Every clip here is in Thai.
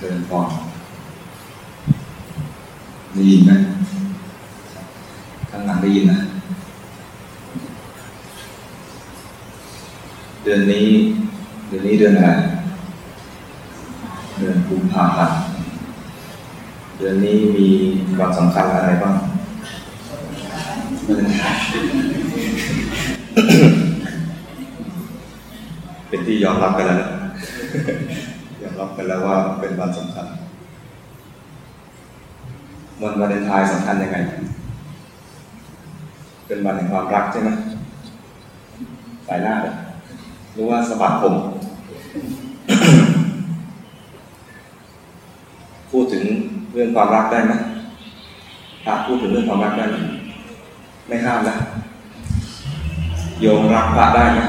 เริญพรได้ยินไหมข้างหลังได้ยินนะ เดือนนี้ เดือนนี้เดือนอะไร เดือนกุมภาพันธ์เดือนนี้มีความสำคัญอะไรบ้าง เป็นที่ยอมรับกันแล้ว กันแล้วว่าเป็นวันสำคัญวันวาเลนไทน์สำคัญยังไง เป็นวันแห่งความรักใช่ไหมสายหน้าเลยรู้ว่าสะบัดผมพูดถึงเรื่องความรักได้ไหมพระพูดถึงเรื่องความรักได้ไหมไม่ห้ามนะโยมรักพระได้ไหม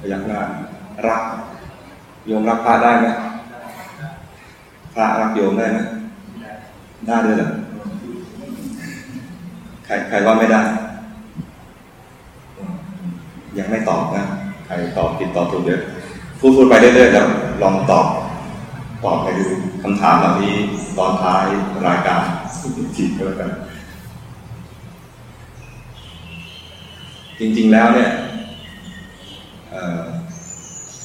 พยักหน้ารัก โยมรักพระได้ไหมพระรักโยมได้ไหมได้ด้วยเหรอใครใครว่าไม่ได้ ยังไม่ตอบนะ ใครตอบผิดตอบถูกเดี๋ยวพูดพูดไปเรื่อยๆแล้วลองตอบ ตอบไปดูคำถามเหล่านี้ตอนท้ายรายการทีก็แล้วกันจริง ๆ แล้วเนี่ย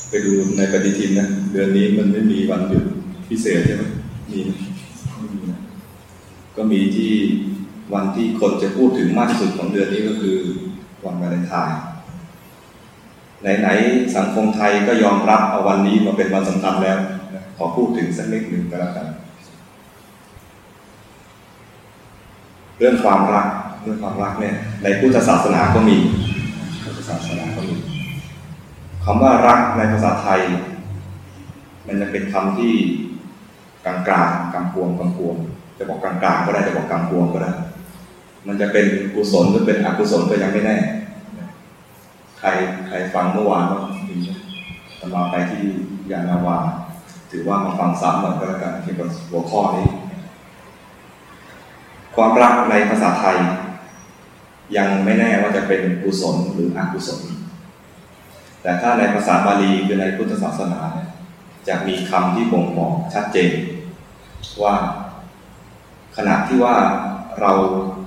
ไปดูในปฏิทินนะเดือนนี้มันไม่มีวันหยุดพิเศษใช่ไหมมีไหมก็มีที่วันที่คนจะพูดถึงมากที่สุดของเดือนนี้ก็คือวันวาเลนไทน์ไหนๆสังคมไทยก็ยอมรับเอาวันนี้มาเป็นวันสำคัญแล้ว ขอพูดถึงสักนิดหนึ่งก็แล้วกันเรื่องความรักเรื่องความรักเนี่ยในพุทธศาสนาก็มีพุทธศาสนา คำว่ารักในภาษาไทย มันจะเป็นคำที่กลางกลางกำกวงกำกวง จะบอกกลางกลางก็ได้จะบอกกำกวงก็ได้ มันจะเป็นกุศลหรือเป็นอกุศลก็ยังไม่แน่ ใครใครฟังเมื่อวานก็ดีตมาไปที่ยานาวา ถือว่ามาฟังซ้ำหน่อยก็แล้วกันเกี่ยวกับหัวข้อนี้ ความรักในภาษาไทย ยังไม่แน่ว่าจะเป็นกุศลหรืออกุศล แต่ถ้าในภาษาบาลีคือในพุทธศาสนาเนี่ยจะมีคำที่บ่งบอกชัดเจน ว่า ขณะที่ว่าเรา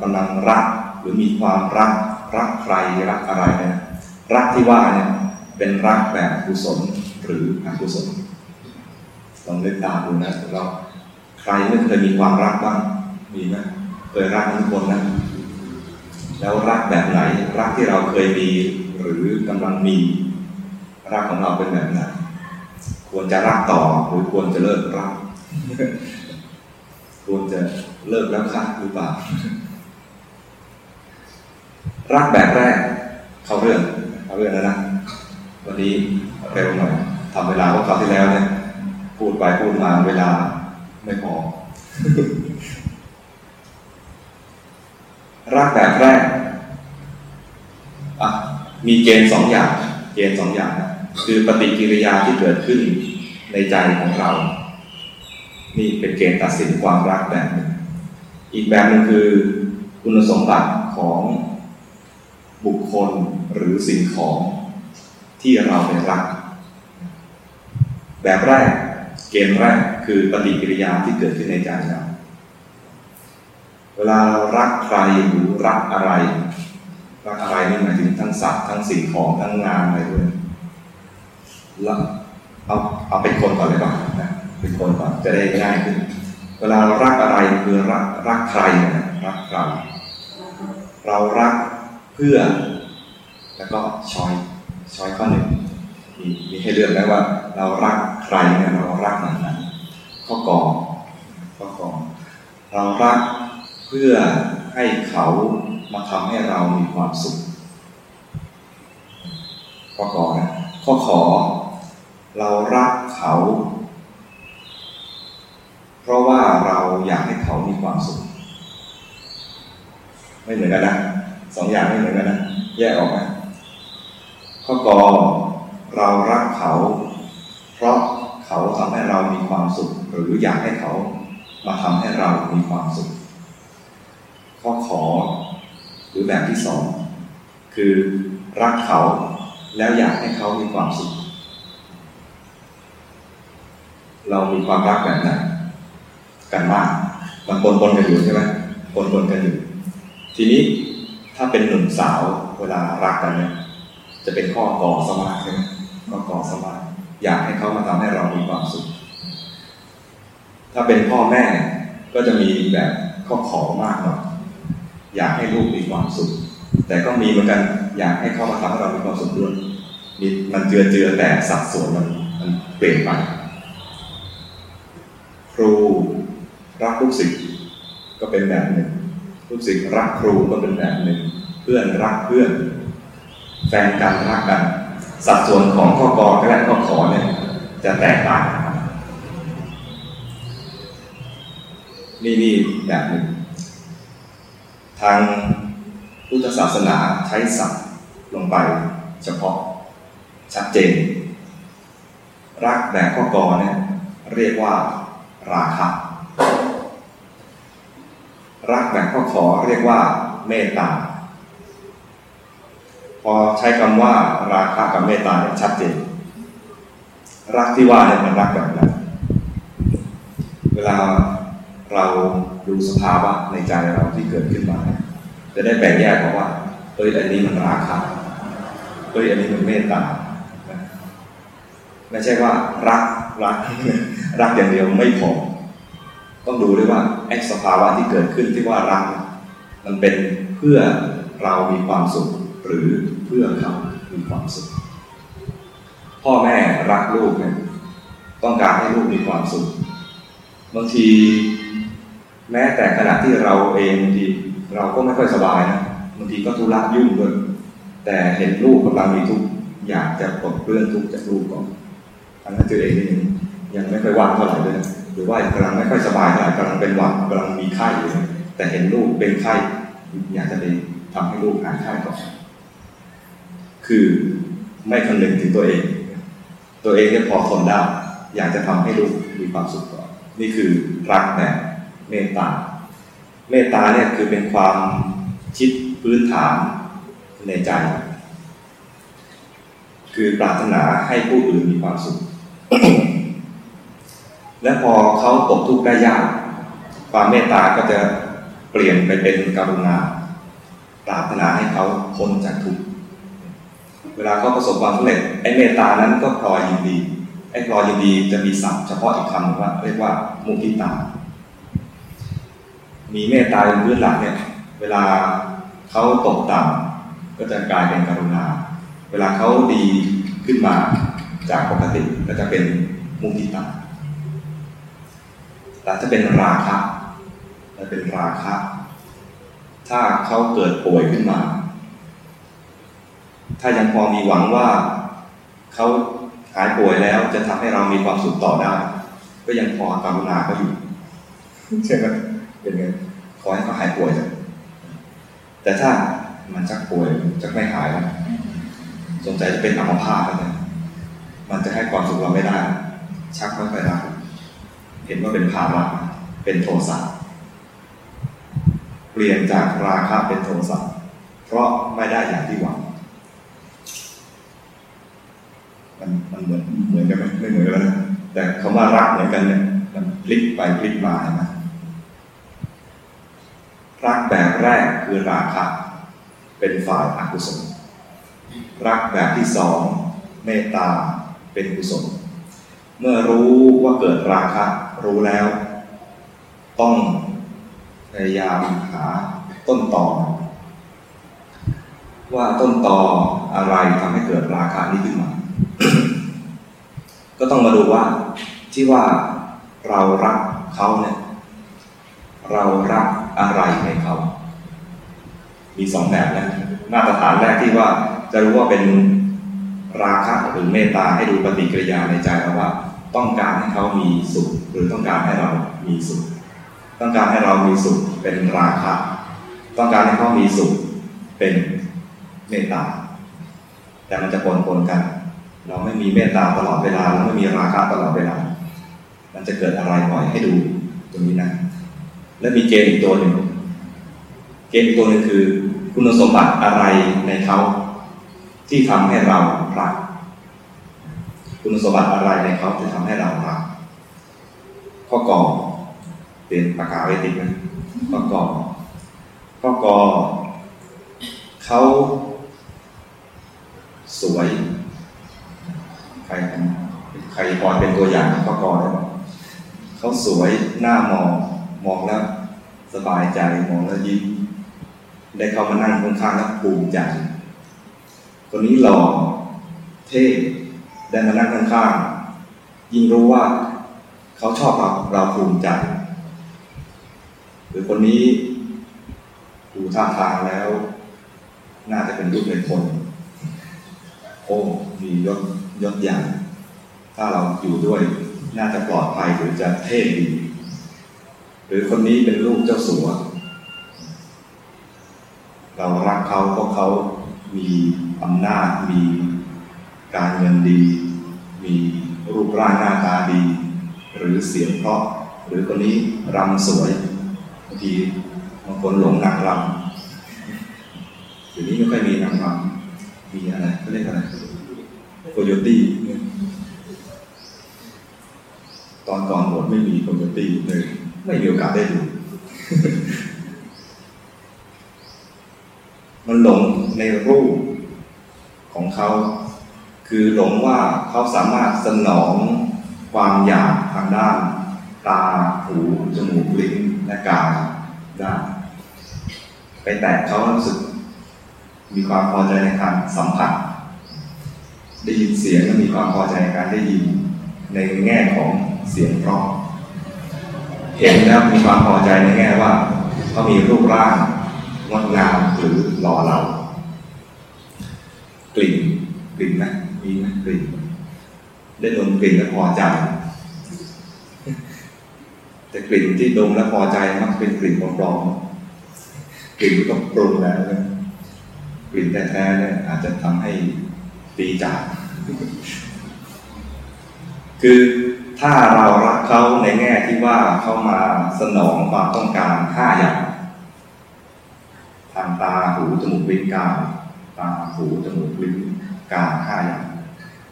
กำลังรักหรือมีความรักรักใครรักอะไรเนี่ยรักที่ว่าเนี่ยเป็นรักแบบกุศลหรืออกุศลลองเล่นตามดูนะเราใครไม่เคยมีความรักบ้างมีไหมเคยรักทุกคนนะแล้วรักแบบไหน รักที่เราเคยมีหรือกำลังมี รักของเราเป็นแบบไหนควรจะรักต่อหรือควรจะเลิกรัก ควรจะเลิกแล้วค่ะหรือเปล่า รักแบบแรก เข้าเรื่องเข้าเรื่องแล้วนะวันนี้เร็วหน่อยทำเวลาเพราะคราวที่แล้วเนี่ยพูดไปพูดมาเวลาไม่พอรักแบบแรกอะมีเกณฑ์สองอย่าง เกณฑ์สองอย่างนะ คือปฏิกิริยาที่เกิดขึ้นในใจของเรา นี่เป็นเกณฑ์ตัดสินความรักแบบหนึ่งอีกแบบหนึ่งคือคุณสมบัติของบุคคลหรือสิ่งของที่เราเป็นรัก แบบแรก เกณฑ์แรกคือปฏิกิริยาที่เกิดขึ้นในใจเราเวลาเรารักใครหรือรักอะไรรักอะไรนี่หมายถึงทั้งสัตว์ทั้งสิ่งของทั้งงานอะไรด้วย แล้วเอาเอาเป็นคนก่อนเลยก่อนนะเป็นคนก่อนจะได้ง่ายขึ้น เวลาเรารักอะไรคือรักรักใครนะรักเราเรารักเพื่อ แล้วก็ชอยชอยข้อหนึ่งมีมีให้เลือกแล้วว่า เรารักใครเนี่ยเรารักนั้นนั้นข้อกองข้อกอง เรารักเพื่อให้เขามาทำให้เรามีความสุขข้อกองนะข้อขอ เรารักเขา เพราะว่าเราอยากให้เขามีความสุข ไม่เหมือนกันนะสองอย่างไม่เหมือนกันนะแยกออกไหมข้อกอเรารักเขา เพราะเขาทำให้เรามีความสุข หรืออยากให้เขามาทำให้เรามีความสุข ข้อขอหรือแบบที่สองคือรักเขาแล้วอยากให้เขามีความสุข เรามีความรักแบบไหนกันมากมันปนปนกันอยู่ใช่ไหมปนปนกันอยู่ ทีนี้ถ้าเป็นหนุ่มสาวเวลารักกันเนี่ยจะเป็นข้อก่อสมาใช่ไหมข้อก่อสมาอยากให้เขามาทำให้เรามีความสุข ถ้าเป็นพ่อแม่ก็จะมีแบบข้อขอมากหน่อยอยากให้ลูกมีความสุข แต่ก็มีเหมือนกันอยากให้เขามาทำให้เรามีความสุขด้วยมีมันเจือเจือแต่สัดส่วนมันมันเปลี่ยนไป ครู รักลูกศิษย์ก็เป็นแบบหนึ่ง ลูกศิษย์รักครูก็เป็นแบบหนึ่ง เพื่อนรักเพื่อน แฟนกันรักกัน สัดส่วนของข้อกอและข้อขอเนี่ยจะแตกต่างนนี่นี่แบบหนึ่ง ทางพุทธศาสนาใช้ศัพท์ลงไปเฉพาะชัดเจน รักแบบข้อกอเนี่ยเรียกว่าราคะ รักแบบข้อขอเรียกว่าเมตตา พอใช้คำว่าราคะกับเมตตาเนี่ยชัดเจน รักที่ว่าเนี่ยมันรักแบบไหนเวลาเราดูสภาวะในใจเราที่เกิดขึ้นมา จะได้แบ่งแยกออกว่าเอ้ยอันนี้มันราคะเอ้ยอันนี้มันเมตตาไม่ใช่ว่ารักรักรักอย่างเดียวไม่พอ ต้องดูด้วยว่าไอ้สภาวะที่เกิดขึ้นที่ว่ารัก มันเป็นเพื่อเรามีความสุข หรือเพื่อเขามีความสุข พ่อแม่รักลูกเนี่ยต้องการให้ลูกมีความสุขบางทีแม้แต่ขณะที่เราเองบางทีเราก็ไม่ค่อยสบายนะบางทีก็ทุระยุ่งด้วยแต่เห็นลูกกำลังมีทุกข์อยากจะปลดเปลื้องทุกข์จากลูกก่อนทั้งนั้นตัวเองนี่ยังไม่ค่อยว่างเท่าไหร่เลย รือว่ากำลังไม่ค่อยสบายเท่าไหร่กำลังเป็นหวัดกำลังมีไข้อยู่แต่เห็นลูกเป็นไข้อยากจะไปทำให้ลูกหายไข้ก่อนคือไม่คำนึงถึงตัวเอง ตัวเองเนี่พอทนได้อยากจะทำให้ลูกมีความสุขก่อนนี่คือรักแบบเมตตา เมตตาเนี่ยคือเป็นความคิดพื้นฐานในใจ คือปรารถนาให้ผู้อื่นมีความสุข และพอเขาตกทุกข์ได้ยาก ความเมตตาก็จะเปลี่ยนไปเป็นกรุณาปรารถนาให้เขาพ้นจากทุกข์เวลาเขาประสบความสำเร็จไอ้เมตตานั้นก็พลอยยินดีไอ้พลอยยินดีจะมีศัพท์เฉพาะอีกคำว่าเรียกว่ามุทิตา มีเมตตาเป็นพื้นหลักเนี่ย เวลาเขาตกต่ำก็จะกลายเป็นกรุณา เวลาเขาดีขึ้นมาจากปกติก็จะเป็นมุทิตา แต่ถ้าเป็นราคะจะเป็นราคะ ถ้าเขาเกิดป่วยขึ้นมา ถ้ายังพอมีหวังว่าเขาหายป่วยแล้วจะทำให้เรามีความสุขต่อได้ ก็ยังพอกรุณาเขาอยู่ใช่ไหมเป็นไงขอให้เขาหายป่วยเถอะแต่ถ้ามันชักป่วยจะไม่หายแล้วสงสัยจะเป็นอัมพาตแล้วเนี่ยมันจะให้ความสุขเราไม่ได้ ชักไม่ค่อยได้ เห็นว่าเป็นภาระเป็นโทสะเปลี่ยนจากราคะเป็นโทสะเพราะไม่ได้อย่างที่หวังมันมันเหมือนเหมือนกันไหมไม่เหมือนกันนะแต่คำว่ารักเหมือนกันเนี่ยมันพลิกไปพลิกมาเนไหมรักแบบแรกคือราคะ เป็นฝ่ายอกุศล รักแบบที่สองเมตตาเป็นกุศล เมื่อรู้ว่าเกิดราคะรู้แล้ว ต้องพยายามหาต้นตอว่าต้นตออะไรทำให้เกิดราคะนี้ขึ้นมา ก็ต้องมาดูว่าที่ว่าเรารักเขาเนี่ยเรารักอะไรในเขา มีสองแบบนะมาตรฐานแรกที่ว่าจะรู้ว่าเป็นราคะหรือเมตตาให้ดูปฏิกิริยาในใจเราว่า ต้องการให้เขามีสุข หรือต้องการให้เรามีสุข ต้องการให้เรามีสุขเป็นราคะ ต้องการให้เขามีสุขเป็นเมตตา แต่มันจะปนปนกัน เราไม่มีเมตตาตลอดเวลา เราไม่มีราคะตลอดเวลา มันจะเกิดอะไรบ่อยให้ดูตรงนี้นะ และมีเกณฑ์อีกตัวหนึ่ง เกณฑ์อีกตัวหนึ่งคือ คุณสมบัติอะไรในเขาที่ทำให้เรารัก คุณสมบัติอะไรในเขาที่ทำให้เรารักข้อกอเปลี่ยนปากกาไว้ติดนะข้อกอข้อกอเขาสวย ใครใครพอเป็นตัวอย่างข้อกอได้ไหมเขาสวยหน้ามองมองแล้วสบายใจมองแล้วยิ้มได้เข้ามานั่งข้างๆแล้วภูมิใจคนนี้หล่อเท่ ได้มานั่งข้างๆยิ่งรู้ว่าเขาชอบเราเราภูมิใจหรือคนนี้ดูท่าทางแล้ว น่าจะเป็นลูกในคน โอ้มียศยศอย่าง ถ้าเราอยู่ด้วยน่าจะปลอดภัยหรือจะเท่ดี หรือคนนี้เป็นลูกเจ้าสัว เรารักเขาเพราะเขามีอำนาจมี การเงินดี มีรูปร่างหน้าตาดี หรือเสียงเพราะ หรือคนนี้รำสวยบางทีบางคนหลงนางรำเดี๋ยวนี้ไม่ค่อยมีนางรำมีอะไรเขาเรียกอะไรโคโยตี้ตอนก่อนบวชไม่มีโคโยตี้เลยไม่มีโอกาสได้ดูมันหลงในรูปของเขา คือหลงว่าเขาสามารถสนองความอยากทางด้าน ตา หู จมูก ลิ้น และกายได้ไปแตะเขารู้สึก มีความพอใจในการสัมผัส ได้ยินเสียงและมีความพอใจในการได้ยิน ในแง่ของเสียงเพราะเห็นแล้วมีความพอใจในแง่ว่าเขามีรูปร่างงดงามหรือหล่อเรากลิ่นกลิ่นไห มีไหมกลิ่นได้ดมกลิ่นแล้วพอใจ แต่กลิ่นที่ดมแล้วพอใจมักเป็นกลิ่นปลอมๆกลิ่นที่ต้องปรุงแล้วกลิ่นแท้ๆเนี่ยอาจจะทำให้ตีจากคือถ้าเรารักเขาในแง่ที่ว่าเขามาสนองความต้องการห้าอย่างทางตาหูจมูกลิ้นกายตาหูจมูกลิ้นกายห้าอย่าง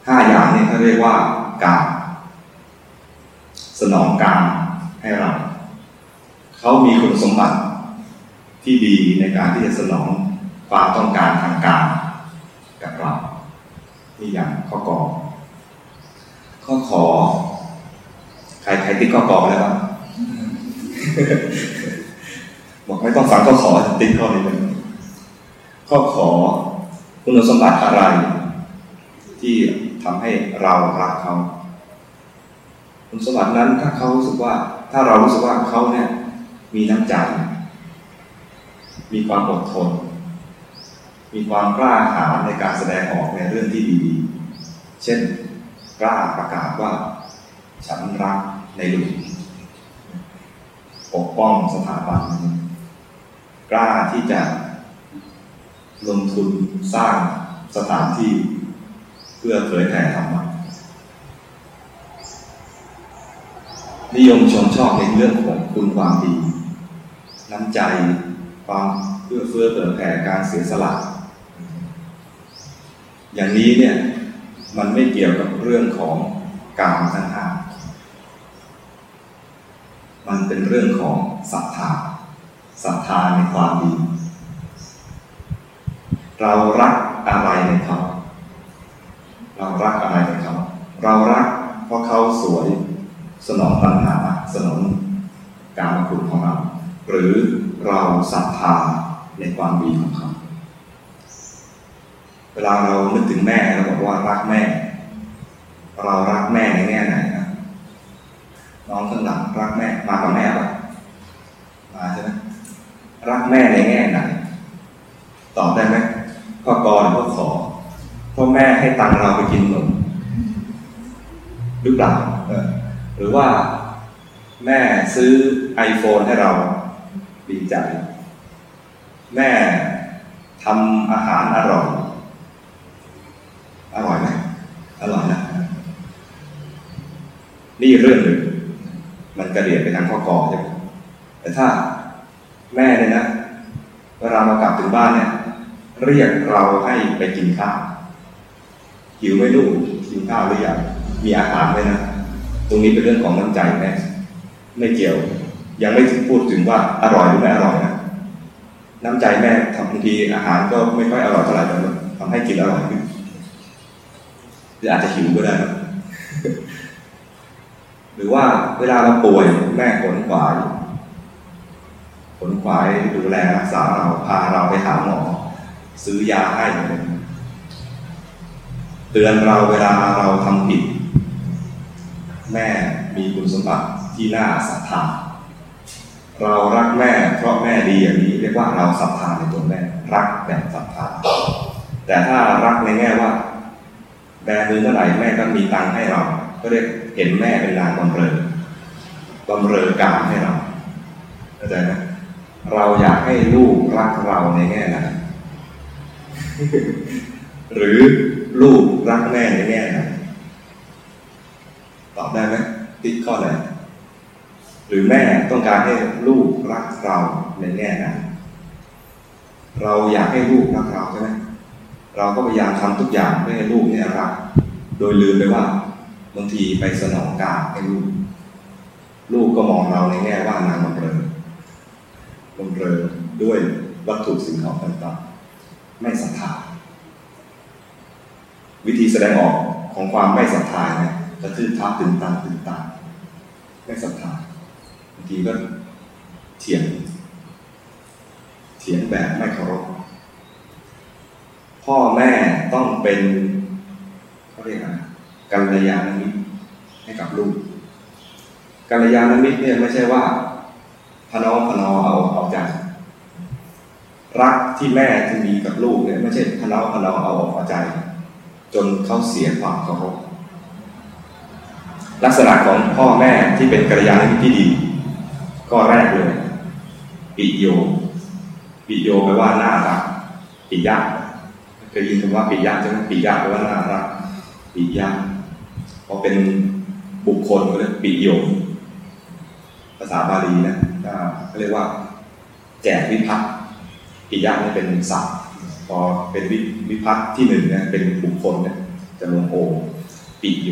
ห้าอย่างนี้เขาเรียกว่าการสนองการให้เรา เขามีคุณสมบัติที่ดีในการที่จะสนองความต้องการทางการกับเรานี่อย่างข้อกอข้อขอ ใครใครติ๊กข้อกอแล้วบ้างบอกไม่ต้องฟังข้อขอติ๊กข้อนี้เลยข้อขอคุณสมบัติอะไร ที่ ทำให้เรารักเขาคุณสมบัตินั้นถ้าเขารู้สึกว่า ถ้าเรารู้สึกว่าเขาเนี่ยมีน้ำใจ มีความอดทน มีความกล้าหาญในการแสดงออกในเรื่องที่ดี เช่นกล้าประกาศว่า ฉันรักในหลวงปกป้องสถาบันกล้าที่จะลงทุนสร้างสถานที่ พื่อเผยแผ่ธรรมะนิยมชมชอบในเรื่องของคุณความดี น้ำใจ ความเพื่อเฟื้อเผื่อแผ่การเสียสละอย่างนี้เนี่ยมันไม่เกี่ยวกับเรื่องของการทั้งห้ามันเป็นเรื่องของศรัทธาศรัทธาในความดี เรารักอะไรในเขา เรารักอะไรในเขาเรารักเพราะเขาสวยสนองปัญหาสนองการมาคุณของเรา หรือเราศรัทธาในความดีของเขา เวลาเรานึกถึงแม่เราบอกว่ารักแม่ เรารักแม่ในแง่ไหนนะน้องข้างหลังรักแม่มากับแม่ปะมาใช่ไหมรักแม่ในแง่ไหนตอบได้ไหมข้อกรก็ขอพ่อ แม่ให้ตังเราไปกินขนมหรือเปล่าหรือว่าแม่ซื้อ iPhone ให้เราดีใจ แม่ทำอาหารอร่อย อร่อยไหมอร่อยนะ นี่เรื่องหนึ่ง มันกระเดียดไปทางข้อกอใช่ไหมแต่ถ้าแม่เนี่ยนะเวลาเรากลับถึงบ้านเนี่ย เรียกเราให้ไปกินข้าว หิวไม่รู้กินข้าวหรือยังมีอาหารไหมนะตรงนี้เป็นเรื่องของน้ำใจแม่ไม่เกี่ยว ยังไม่ถึงพูดถึงว่าอร่อยหรือไม่อร่อยนะน้ำใจแม่ทำบางทีอาหารก็ไม่ค่อยอร่อยเท่าไหร่แต่ทำให้กินอร่อยขึ้นหรืออาจจะหิวก็ได้นะหรือว่าเวลาเราป่วยแม่ขนขวายขนขวายดูแลรักษาเราพาเราไปหาหมอ ซื้อยาให้ เตือนเราเวลาเราทำผิด แม่มีคุณสมบัติที่น่าศรัทธาเรารักแม่เพราะแม่ดีอย่างนี้เรียกว่าเราศรัทธาในตัวแม่รักแบบศรัทธาแต่ถ้ารักในแง่ว่าแบมือเมื่อไหร่แม่ก็มีตังค์ให้เรา ก็เรียกเห็นแม่เป็นนางบำเรอบำเรอการให้เราเข้าใจไหมเราอยากให้ลูกรักเราในแง่นั้นหรือลูก รักแม่ในแง่นั้นตอบได้ไหมติดข้อไหนหรือแม่ต้องการให้ลูกรักเราในแง่นั้นเราอยากให้ลูกรักเราใช่ไหมเราก็พยายามทำทุกอย่างเพื่อให้ลูกเนี่ยรัก โดยลืมไปว่าบางทีไปสนองการให้ลูก ลูกก็มองเราในแง่ว่านางบำเรอบำเรอด้วยวัตถุสิ่งของต่างๆไม่ศรัทธา วิธีแสดงออกของความไม่ศรัทธาเนี่ยกระทืบทับตึงตังตึงตังไม่ศรัทธาบางทีก็เถียง เถียงแบบไม่เคารพพ่อแม่ต้องเป็นเขาเรียกอะไรกัลยาณมิตรให้กับลูกกัลยาณมิตรเนี่ยไม่ใช่ว่าพนอพนอเอาเอาใจรักที่แม่ที่มีกับลูกเนี่ยไม่ใช่พนอพนอเอาเอาใจ จนเขาเสียความเคารพลักษณะของพ่อแม่ที่เป็นกัลยาณมิตรที่ดี ก็แรกเลยปิโยปิโยแปลว่าน่ารักปิยะเคยยินคำว่าปิยะใช่ไหมปิยะแปลว่าน่ารักปิยะพอเป็นบุคคลก็เรียกปิโยภาษาบาลีนะก็เรียกว่า แจกวิพัฒน์ปิยะนี่เป็นศัพท์ พอเป็นวิวิพัฒน์ที่หนึ่งเนี่ยเป็นบุคคลเนี่ยจะลงโอปิโย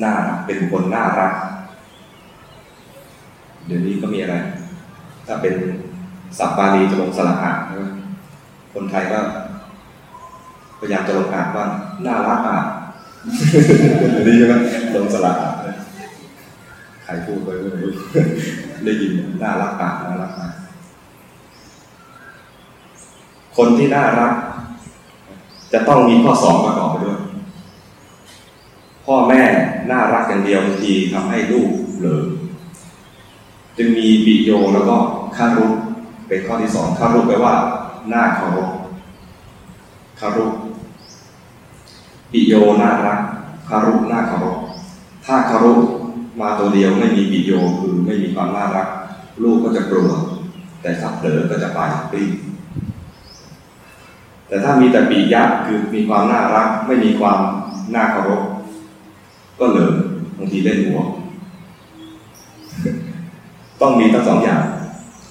หน่าเป็นคนน่ารัก เดี๋ยวนี้ก็มีอะไร ถ้าเป็นสับบาลีจะลงสระอาใช่ไหมคนไทยก็พยายามจะลงอ่านว่าน่ารักอะนี่ใช่ไหมลงสระอาใครพูดไปไม่รู้ได้ยินน่ารักอะน่ารักอะ คนที่น่ารัก จะต้องมีข้อสองประกอบไปด้วย พ่อแม่น่ารักอย่างเดียวบางทีทำให้ลูกเบลอจึงมีปิโยแล้วก็คารุเป็นข้อที่สองคารุแปลว่าหน้าเคารพคารุปิโยน่ารักคารุหน้าเคารพถ้าคารุมาตัวเดียวไม่มีปิโยคือไม่มีความน่ารัก ลูกก็จะกลัว แต่ถ้าเผลอก็จะไปปรี แต่ถ้ามีแต่ปิยะคือมีความน่ารัก ไม่มีความน่าเคารพก็เหลิมบางทีเล่นหัว ต้องมีทั้งสองอย่าง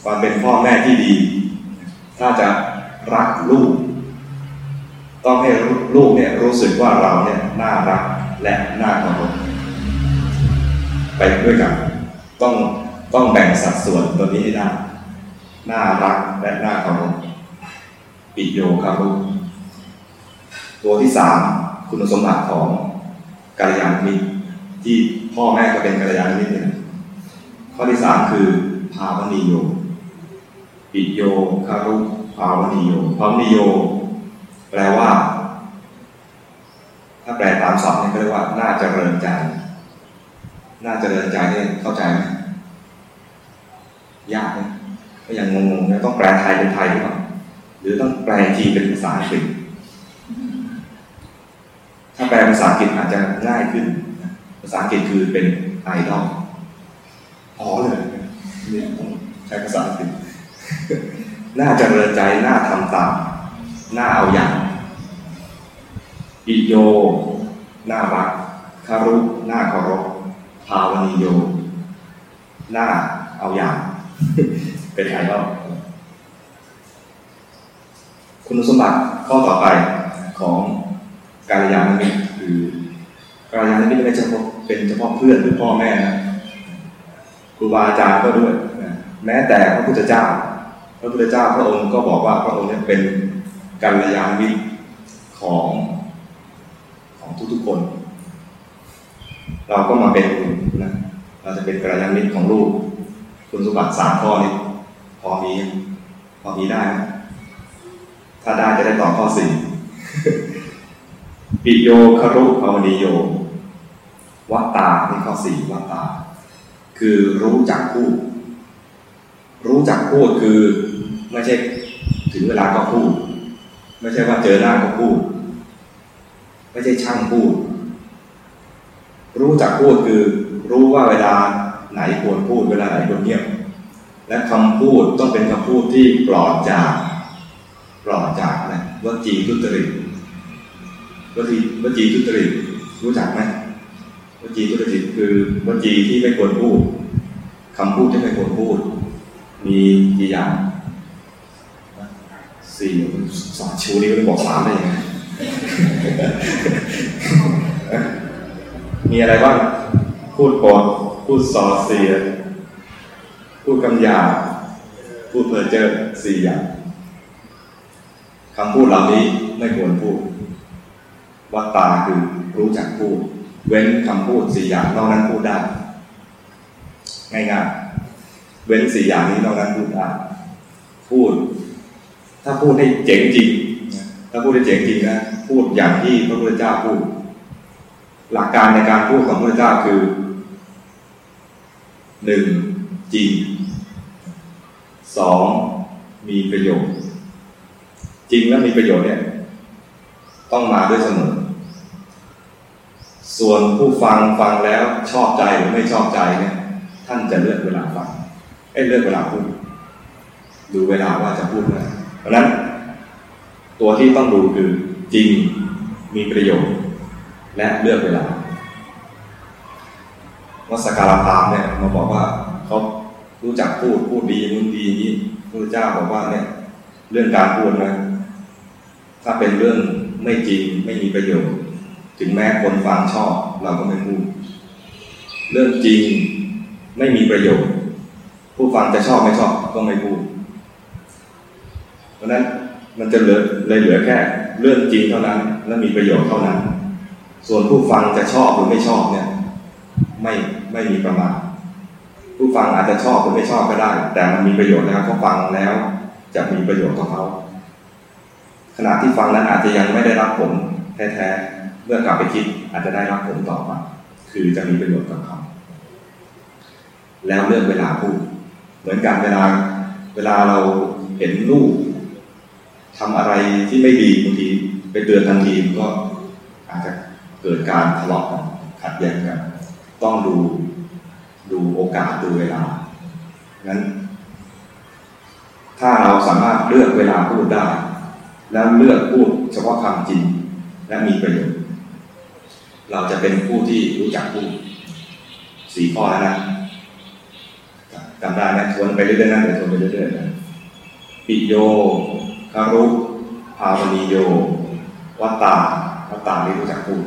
ความเป็นพ่อแม่ที่ดี ถ้าจะรักลูก ต้องให้ลูกเนี่ยรู้สึกว่าเราเนี่ยน่ารักและน่าเคารพไปด้วยกัน ต้องต้องแบ่งสัดส่วนตัวนี้ให้ได้น่ารักและน่าเคารพ ปิโยคารุตัวที่สามคุณสมบัติของกัลยาณมิตรที่พ่อแม่ก็เป็นกัลยาณมิตรเนี่ยข้อที่สามคือภาวนิโย ปิโยคารุภาวนิโยภาวนิโย แปลว่า ถ้าแปลตามศัพท์เนี่ยก็เรียกว่า น่าเจริญใจ น่าเจริญใจเนี่ยเข้าใจไหมยากไหมก็ยังงงๆต้องแปลไทยเป็นไทยหรือเปล่า หรือต้องแปลทีเป็นภาษาอังกฤษถ้าแปลภาษาอังกฤษอาจจะง่ายขึ้น ภาษาอังกฤษคือเป็นไอดอลอ๋อเลยนี่ต้องใช้ภาษาอังกฤษน่าเริญใจน่าทำตามน่าเอาอย่างอิโยน่ารักคารุน่าเคารพภาวนิโยน่าเอาอย่าง เป็นไอดอล คุณสมบัติข้อต่อไปของการยานมิตรคือกายาณมิตรไม่ใช่เฉพาะเป็นเฉพาะเพื่อนหรือพ่อแม่นะครูบาอาจารย์ก็ด้วยแม้แต่พระพุทธเจ้า พระพุทธเจ้าพระองค์ก็บอกว่าพระองค์เนี้เป็นกัลยาณมิตรของของทุกๆคน เราก็มาเป็นนะเราจะเป็นกัลยาณมิตรของลูก คุณสมบัติสามข้อนี้พอมีพอมีได้ ถ้าได้จะได้ตอบข้อสี่ปิโยคารุภาวนิโยวัตตาในข้อสี่วัตตา คือรู้จักพูด รู้จักพูดคือไม่ใช่ถึงเวลาก็พูด ไม่ใช่ว่าเจอหน้าก็พูด ไม่ใช่ช่างพูด รู้จักพูดคือรู้ว่าเวลาไหนควรพูดเวลาไหนควรเงียบและคำพูดต้องเป็นคำพูดที่ปลอดจาก ปลอดจากอะวจีทุตริตวจีวจีทุตริตรู้จักไหมวจีทุตริตคือวจีที่ไม่ควรพูดคำพูดที่ไม่ควรพูด มีกี่อย่างสี่สองชูนี้ก็บอกสามได้ยังไงมีอะไรบ้างพูดปดพูดส่อเสีย พูดคำหยาพูดเพ้อเจ้อสี่อย่าง คำพูดเหล่านี้ไม่ควรพูด วัตตาคือรู้จักพูด เว้นคำพูดสี่อย่างนอกนั้นพูดได้ง่ายๆเว้นสี่อย่างนี้นอกนั้นพูดได้พูด ถ้าพูดให้เจ๋งจริงถ้าพูดให้เจ๋งจริงนะพูดอย่างที่พระพุทธเจ้าพูด หลักการในการพูดของพระพุทธเจ้าคือหนึ่งจริงสองมีประโยชน์ จริงและมีประโยชน์เนี่ย ต้องมาด้วยเสมอ ส่วนผู้ฟังฟังแล้วชอบใจหรือไม่ชอบใจเนี่ย ท่านจะเลือกเวลาฟังไอ้เลือกเวลาพูดดูเวลาว่าจะพูดเมื่อเพราะนั้น ตัวที่ต้องดูคือจริงมีประโยชน์ และเลือกเวลาวัสการพามเนี่ยมาบอกว่าเขารู้จักพูดพูดดีนู่นดีนี้พระเจ้าบอกว่าเนี่ย เรื่องการพูดนะ ถ้าเป็นเรื่องไม่จริงไม่มีประโยชน์ ถึงแม้คนฟังชอบเราก็ไม่พูด เรื่องจริงไม่มีประโยชน์ ผู้ฟังจะชอบไม่ชอบก็ไม่พูด เพราะนั้นมันจะเหลือเลยเหลือแค่เรื่องจริงเท่านั้น และมีประโยชน์เท่านั้น ส่วนผู้ฟังจะชอบหรือไม่ชอบเนี่ย ไม่ไม่มีประมาณผู้ฟังอาจจะชอบหรือไม่ชอบก็ได้ แต่มันมีประโยชน์แล้วเขาฟังแล้ว จะมีประโยชน์กับเขา ขณะที่ฟังนั้นอาจจะยังไม่ได้รับผลแท้ๆ เมื่อกลับไปคิดอาจจะได้รับผลต่อมาคือจะมีประโยชน์กับเขาแล้วเลือกเวลาพูด เหมือนกันเวลาเวลาเราเห็นลูกทำอะไรที่ไม่ดีบางทีไปเตือนทันทีก็อาจจะเกิดการทะเลาะกันขัดแย้งกัน ต้องดูดูโอกาสดูเวลางั้น ถ้าเราสามารถเลือกเวลาพูดได้ แล้วเลือกพูดเฉพาะคำจริงและมีประโยชน์ เราจะเป็นผู้ที่รู้จักพูดสี่ข้อแล้วนะจำได้ไหมทวนไปเรื่อยๆนะเดี๋ยวทวนไปเรื่อยๆนะปิโยคารุภาวนีโยวัตตาวัตตานี่รู้จักพูด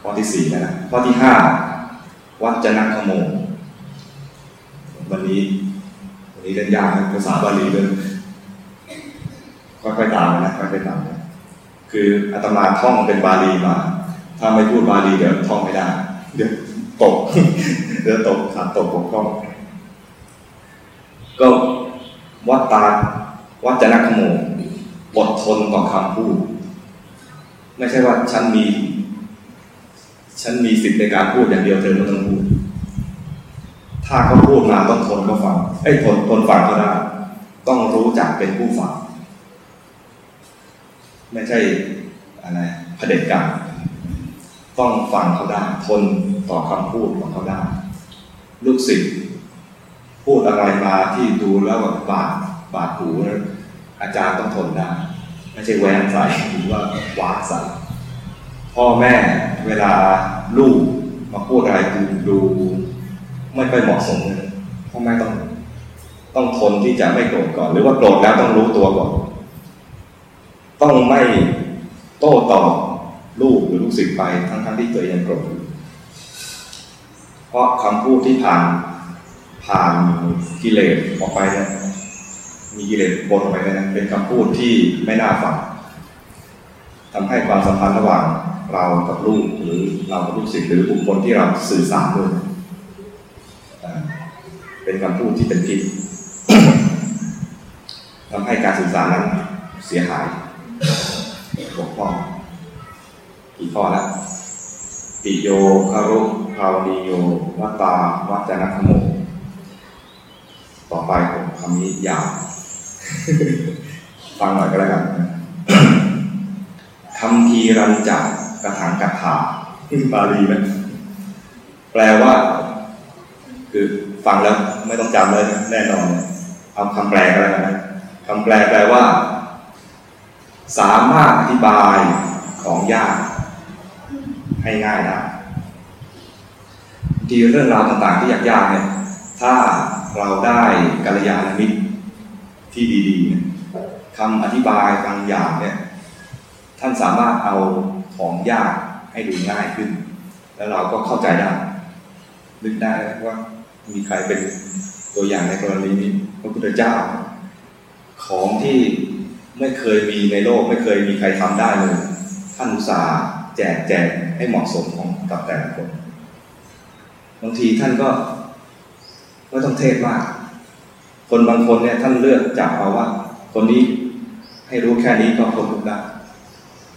ข้อที่สี่นะข้อที่ห้าวัจนะขโมวันนี้ วันนี้เรียนยากภาษาบาลีเลย ค่อยๆตามนะค่อยๆตามนะคืออาตมาท่องเป็นบาลีมา ถ้าไม่พูดบาลีเดี๋ยวท่องไม่ได้ เดี๋ยวตก เดี๋ยวตกขาดตกปกคล้องก็วัตตาวัจนะขโมอดทนต่อคำพูด ไม่ใช่ว่าฉันมี ฉันมีสิทธิ์ในการพูดอย่างเดียวเธอไม่ต้องพูด ถ้าเขาพูดมาต้องทนก็ฟังไอ้ทนทนฟังก็ได้ ต้องรู้จักเป็นผู้ฟัง ไม่ใช่อะไรเผด็จการต้องฟังเขาได้ทนต่อคำพูดของเขาได้ลูกศิษย์พูดอะไรมาที่ดูแล้วแบบบาดบาดหูนะอาจารย์ต้องทนได้ ไม่ใช่แหวนใส่หรือว่าวาดใส่พ่อแม่เวลาลูกมาพูดอะไรดูดู ไม่ค่อยเหมาะสมเลยพ่อแม่ต้อง ต้องทนที่จะไม่โกรธก่อน หรือว่าโกรธแล้วต้องรู้ตัวก่อน ต้องไม่โต้ตอบลูกหรือลูกศิษย์ไปทั้งๆทที่ตัวเองยังโกรธเพราะคำพูดที่ผ่านผ่านกิเลสออกไปเนี่ยมีกิเลสบนออกไปเนี่ยเป็นคำพูดที่ไม่น่าฟังทำให้ความสัมพันธ์ระหว่างเรากับลูกหรือเรากับลูกศิษย์หรือบุคคลที่เราสื่อสารด้วยเป็นคำพูดที่เป็นพิษทำให้การสื่อสารนั้นเสียหาย บกพร่องกี่ข้อแล้วปิโยคารุภาวนิโยวัตาวัจนะขโมต่อไปผมคำนี้ยาวฟังหน่อยก็แล้วกันคำทีรันจักกระถางกระถาบาลีนะแปลว่า คือฟังแล้วไม่ต้องจำเลยแน่นอน เอาคำแปลก็แล้วกันนะคำแปลแปลว่า สามารถอธิบายของยากให้ง่ายได้ทีเรื่องราวต่างๆที่ยากๆเนี่ย ถ้าเราได้กัลยาณมิตรที่ดีๆเนี่ยคำอธิบายบางอย่างเนี่ย ท่านสามารถเอาของยากให้ดูง่ายขึ้น แล้วเราก็เข้าใจได้นึกได้ว่ามีใครเป็นตัวอย่างในกรณีนี้พระพุทธเจ้า ของที่ ไม่เคยมีในโลก ไม่เคยมีใครทำได้เลย ท่านอุตส่าห์แจกแจงให้เหมาะสมของกับแต่ละคนบางทีท่านก็ไม่ต้องเทศมาก คนบางคนเนี่ยท่านเลือกจับเอาว่า คนนี้ให้รู้แค่นี้ก็คนรู้ได้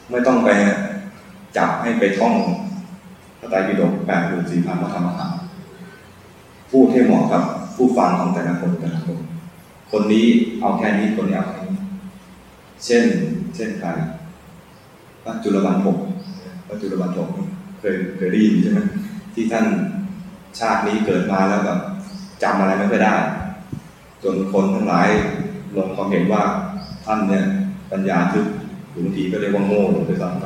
ไม่ต้องไปจับให้ไปท่องพระไตรปิฎกแปดหมื่นสี่พันพระธรรมขันธ์พูดให้เหมาะกับผู้ฟังของแต่ละคนแต่ละคน คนนี้เอาแค่นี้คนนี้เอาแค่นี้ เช่น เช่นใครพระจุลวันผมพระจุลวันผมเคยเคยได้ยินใช่ไหมที่ท่านชาตินี้เกิดมาแล้วแบบจำอะไรไม่ค่อยได้จนคนทั้งหลายลงความเห็นว่าท่านเนี่ยปัญญาทึบบางทีก็เรียกว่าโง่ด้วยซ้ำไป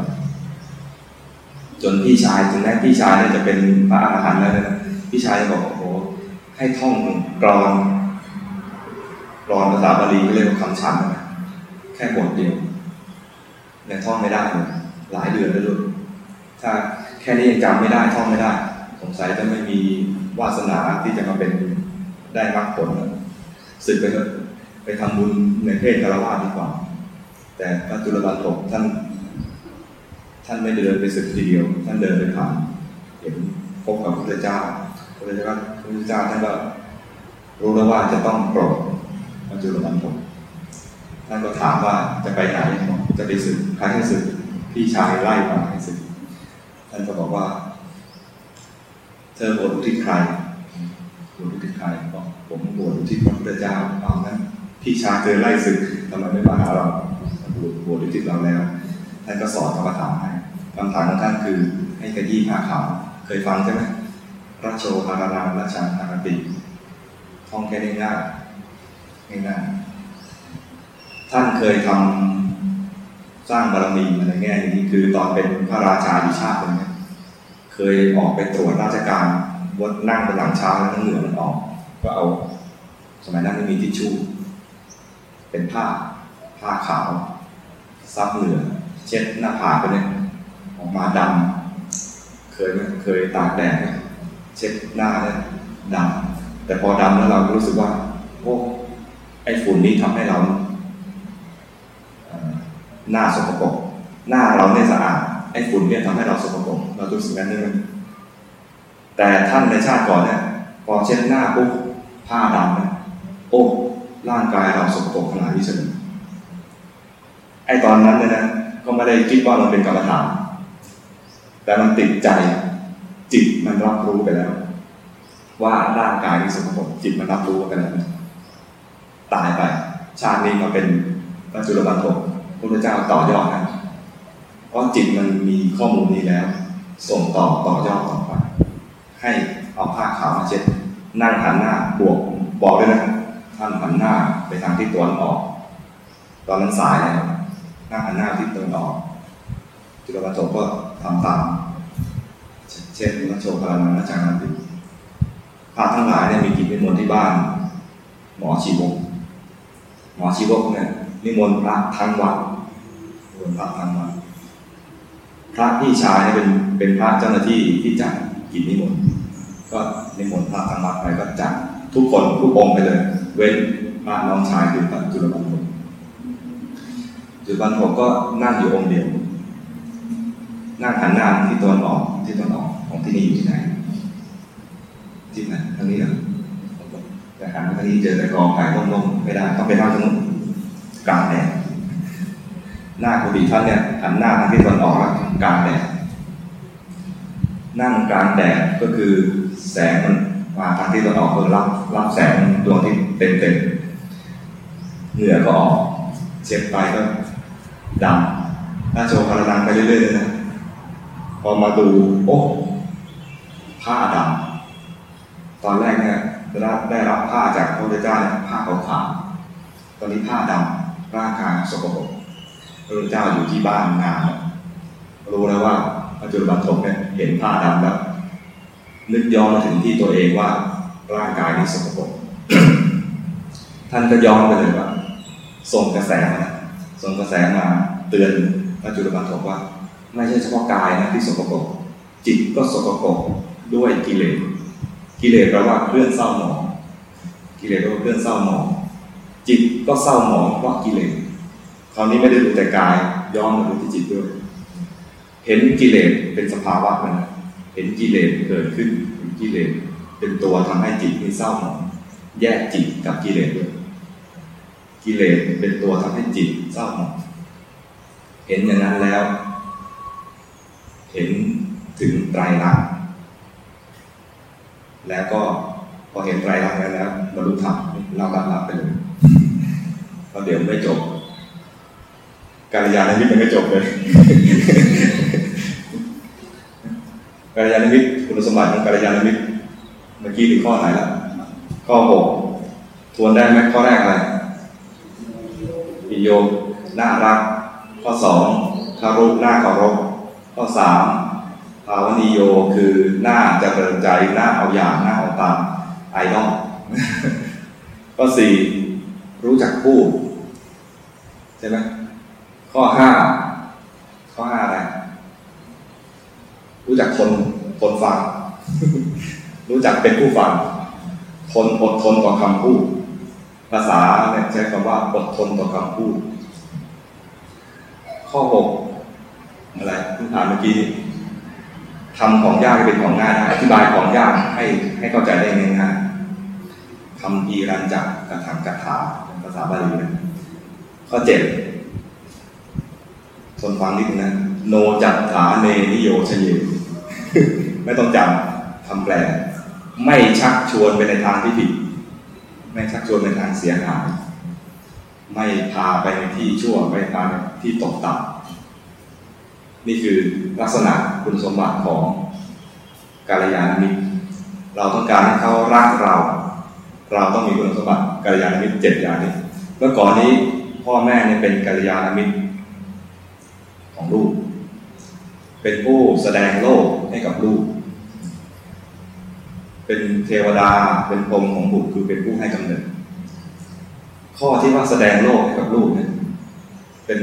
จนพี่ชายถึงแม้พี่ชายเนี่ยจะเป็นพระอรหันต์แล้วนะพี่ชายจะบอกโอ้โหให้ท่องกรอนกรอนภาษาบาลีก็เรียกว่าคำชันนะ แค่บทเดียวเนี่ยท่องไม่ได้เลยหลายเดือนแล้วด้วยถ้าแค่นี้ยังจำไม่ได้ท่องไม่ได้ สงสัยจะไม่มีวาสนาที่จะมาเป็นได้มรรคผลสึกไปไปทำบุญในเพศคารวะดีกว่า แต่พระจุลบันทกท่าน ท่านไม่เดินไปสึกทีเดียว ท่านเดินไปผ่านเห็นพบกับพระเจ้าพระเจ้าพระพุทธเจ้าท่านก็รู้แล้วว่าจะต้องโปรดพระจุลบันทก ท่านก็ถามว่าจะไปไหนจะไปสึกใครให้สึกพี่ชายไล่มาให้สึกท่านก็บอกว่า เธอบวชทิศใครบวชทิศใครบอกผมบวชทิศพระพุทธเจ้าเอางั้นพี่ชายเธอไล่สึกทำไมไม่มาหาเราบวชบวชอุทิศเราแล้วท่านก็สอนคำถามให้คำถามของท่านคือให้กระยี่ผ้าขาวเคยฟังใช่ไหมรัชโชภารามรัชังอารติท่องแค่ง่ายง่าย ท่านเคยทำสร้างบารมีอะไรแง่นี้คือตอนเป็นพระราชาดิชาติคนนี้เคยออกไปตรวจราชการวดนั่งบนหลังช้างแล้วเหงื่อมันออก ก็เอา สมัยนั้นไม่มีทิชชู่ เป็นผ้าผ้าขาวซับเหงื่อเช็ดหน้าผากไปเนี่ยออกมาดำเคยเคยตากแดดเช็ดหน้าเนี่ยดำแต่พอดำแล้วเรารู้สึกว่าโอ้ไอ้ฝุ่นนี้ทำให้เรา หน้าสกปรกหน้าเราเนี่ยสะอาดไอ้ฝุ่นเนี่ยทำให้เราสกปรกเรารู้สึกนั้นนี่มันแต่ท่านในชาติก่อนเนี่ยพอเช็ดหน้าปุ๊บผ้าดำเนี่ยโอ้ร่างกายเราสกปรกขนาดนี้เฉยไอ้ตอนนั้นเนี่ยนะก็ไม่ได้คิดว่ามันเป็นกรรมฐาน แต่มันติดใจจิตมันรับรู้ไปแล้ว ว่าร่างกายนี้สกปรกจิตมันรับรู้ไปแล้วตายไป ชาตินี้มาเป็นพระจุลบันทก พระพุทธเจ้าต่อยอดนะเพราะจิตมันมีข้อมูลนี้แล้ว ส่งต่อต่อยอดต่อไป ให้เอาผ้าขาวมาเช็ดนั่งหันหน้าบวกบอกด้วยนะท่านหันหน้าไปทางที่ตะวันออก ตอนนั้นสายแล้วนั่งหันหน้าที่ตะวันออกจุลปันโทก็ทำตามเช่นพระโชคารนันจานันติพระทั้งหลายเนี่ยมีกิจนิมนต์ที่บ้าน หมอชีวก หมอชีวกเนี่ยนิมนต์พระทั้งวัน นิมนต์พระทั้งวันพระพี่ชายเนี่ยเป็นเป็นพระเจ้าหน้าที่ที่จัดกิจนิมนต์ก็นิมนต์พระธรรมะไปก็จัดทุกคนทุกองไปเลย เว้นพระน้องชายคือพระจุลปันโทจุลปันทก็นั่งอยู่องค์เดียว นั่งหันหน้าที่ตะวันออกที่ตะวันออกของที่นี่อยู่ที่ไหนที่ไหนทางนี้เหรอแต่หันมาทางนี้เจอแต่กองไก่ต้มๆไม่ได้ต้องไปนั่งตรงนู้นกลางแดด หน้ากุฏิท่านเนี่ยหันหน้าทางที่ตะวันออกแล้วกลางแดดนั่งกลางแดดก็คือแสงมันมาทางที่ตะวันออกคือรับรับแสงดวงที่เต็มเต็มเหงื่อก็ออกเช็ดไปก็ดำถ้าโชว์พลังไปเรื่อยๆเลยนะพอมาดูโอ้ผ้าดำตอนแรกเนี่ยได้รับได้รับผ้าจากพระพุทธเจ้าผ้าขาวๆตอนนี้ผ้าดำร่างกายสกปรก พระเจ้าอยู่ที่บ้านงานรู้แล้วว่าพระจุลบันทกเนี่ยเห็นผ้าดำแล้วนึกย้อนมาถึงที่ตัวเองว่าร่างกายนี้สกปรกท่านก็ย้อนไปเลยว่า ส่งกระแสมาส่งกระแสมาเตือนพระจุลบันทกว่า ไม่ใช่เฉพาะกายนะที่สกปรกจิตก็สกปรกด้วยกิเลสกิเลสแปลว่าเคลื่อนเศร้าหมอง กิเลสแปลว่าเคลื่อนเศร้าหมอง จิตก็เศร้าหมองเพราะกิเลส คราวนี้ไม่ได้ดูแต่กายย้อนมาดูที่จิตด้วย เห็นกิเลสเป็นสภาวะมันเห็นกิเลสเกิดขึ้นเห็นกิเลสเป็นตัวทำให้จิตมีเศร้าหมองแยกจิตกับกิเลสด้วย กิเลสเป็นตัวทำให้จิตเศร้าหมองเห็นอย่างนั้นแล้ว เห็นถึงไตรลักษณ์แล้วก็พอเห็นไตรลักษณ์แล้วแล้วบรรลุธรรมเราก็รับไปเลยเพราะเดี๋ยวไม่จบ การยานมิตรยังไม่จบเลยการยานมิตรคุณสมบัติของการยานมิตรเมื่อกี้ถึงข้อไหนแล้วข้อหกทวนได้ไหมข้อแรกอะไรปิโยน่ารัก ข้อสองคารุน่าเคารพข้อสามภาวนิโยคือหน้าเจริญใจหน้าเอาอย่างหน้าเอาตามไอดอลข้อสี่รู้จักพูดใช่ไหม ข้อห้าข้อห้าอะไรรู้จักคนคนฟัง รู้จักเป็นผู้ฟังทนอดทนต่อคำพูด ภาษาเนี่ยใช้คำว่าอดทนต่อคำพูด ข้อหกอะไรที่ถามเมื่อกี้ทำของยากให้เป็นของง่ายอธิบายของยากให้ให้เข้าใจได้ง่ายๆคำอีรันจักกระถางกระถาภาษาบาลีนะข้อเจ็ด ทนฟังนิดนะโนจัตถาเนนิโยชเยไม่ต้องจำคำแปล ไม่ชักชวนไปในทางที่ผิด ไม่ชักชวนในทางเสียหายไม่พาไปในที่ชั่วไม่พาไปที่ตกต่ำนี่คือลักษณะคุณสมบัติของกาลยานมิตรเราต้องการให้เขารักเรา เราต้องมีคุณสมบัติกาลยานมิตรเจ็ดอย่างนี้ เมื่อก่อนนี้พ่อแม่เนี่ยเป็นกาลยานมิตร ของลูก เป็นผู้แสดงโลกให้กับลูก เป็นเทวดาเป็นพรมของบุตรคือเป็นผู้ให้กำเนิด ข้อที่ว่าแสดงโลกให้กับลูกเนี่ยเป็น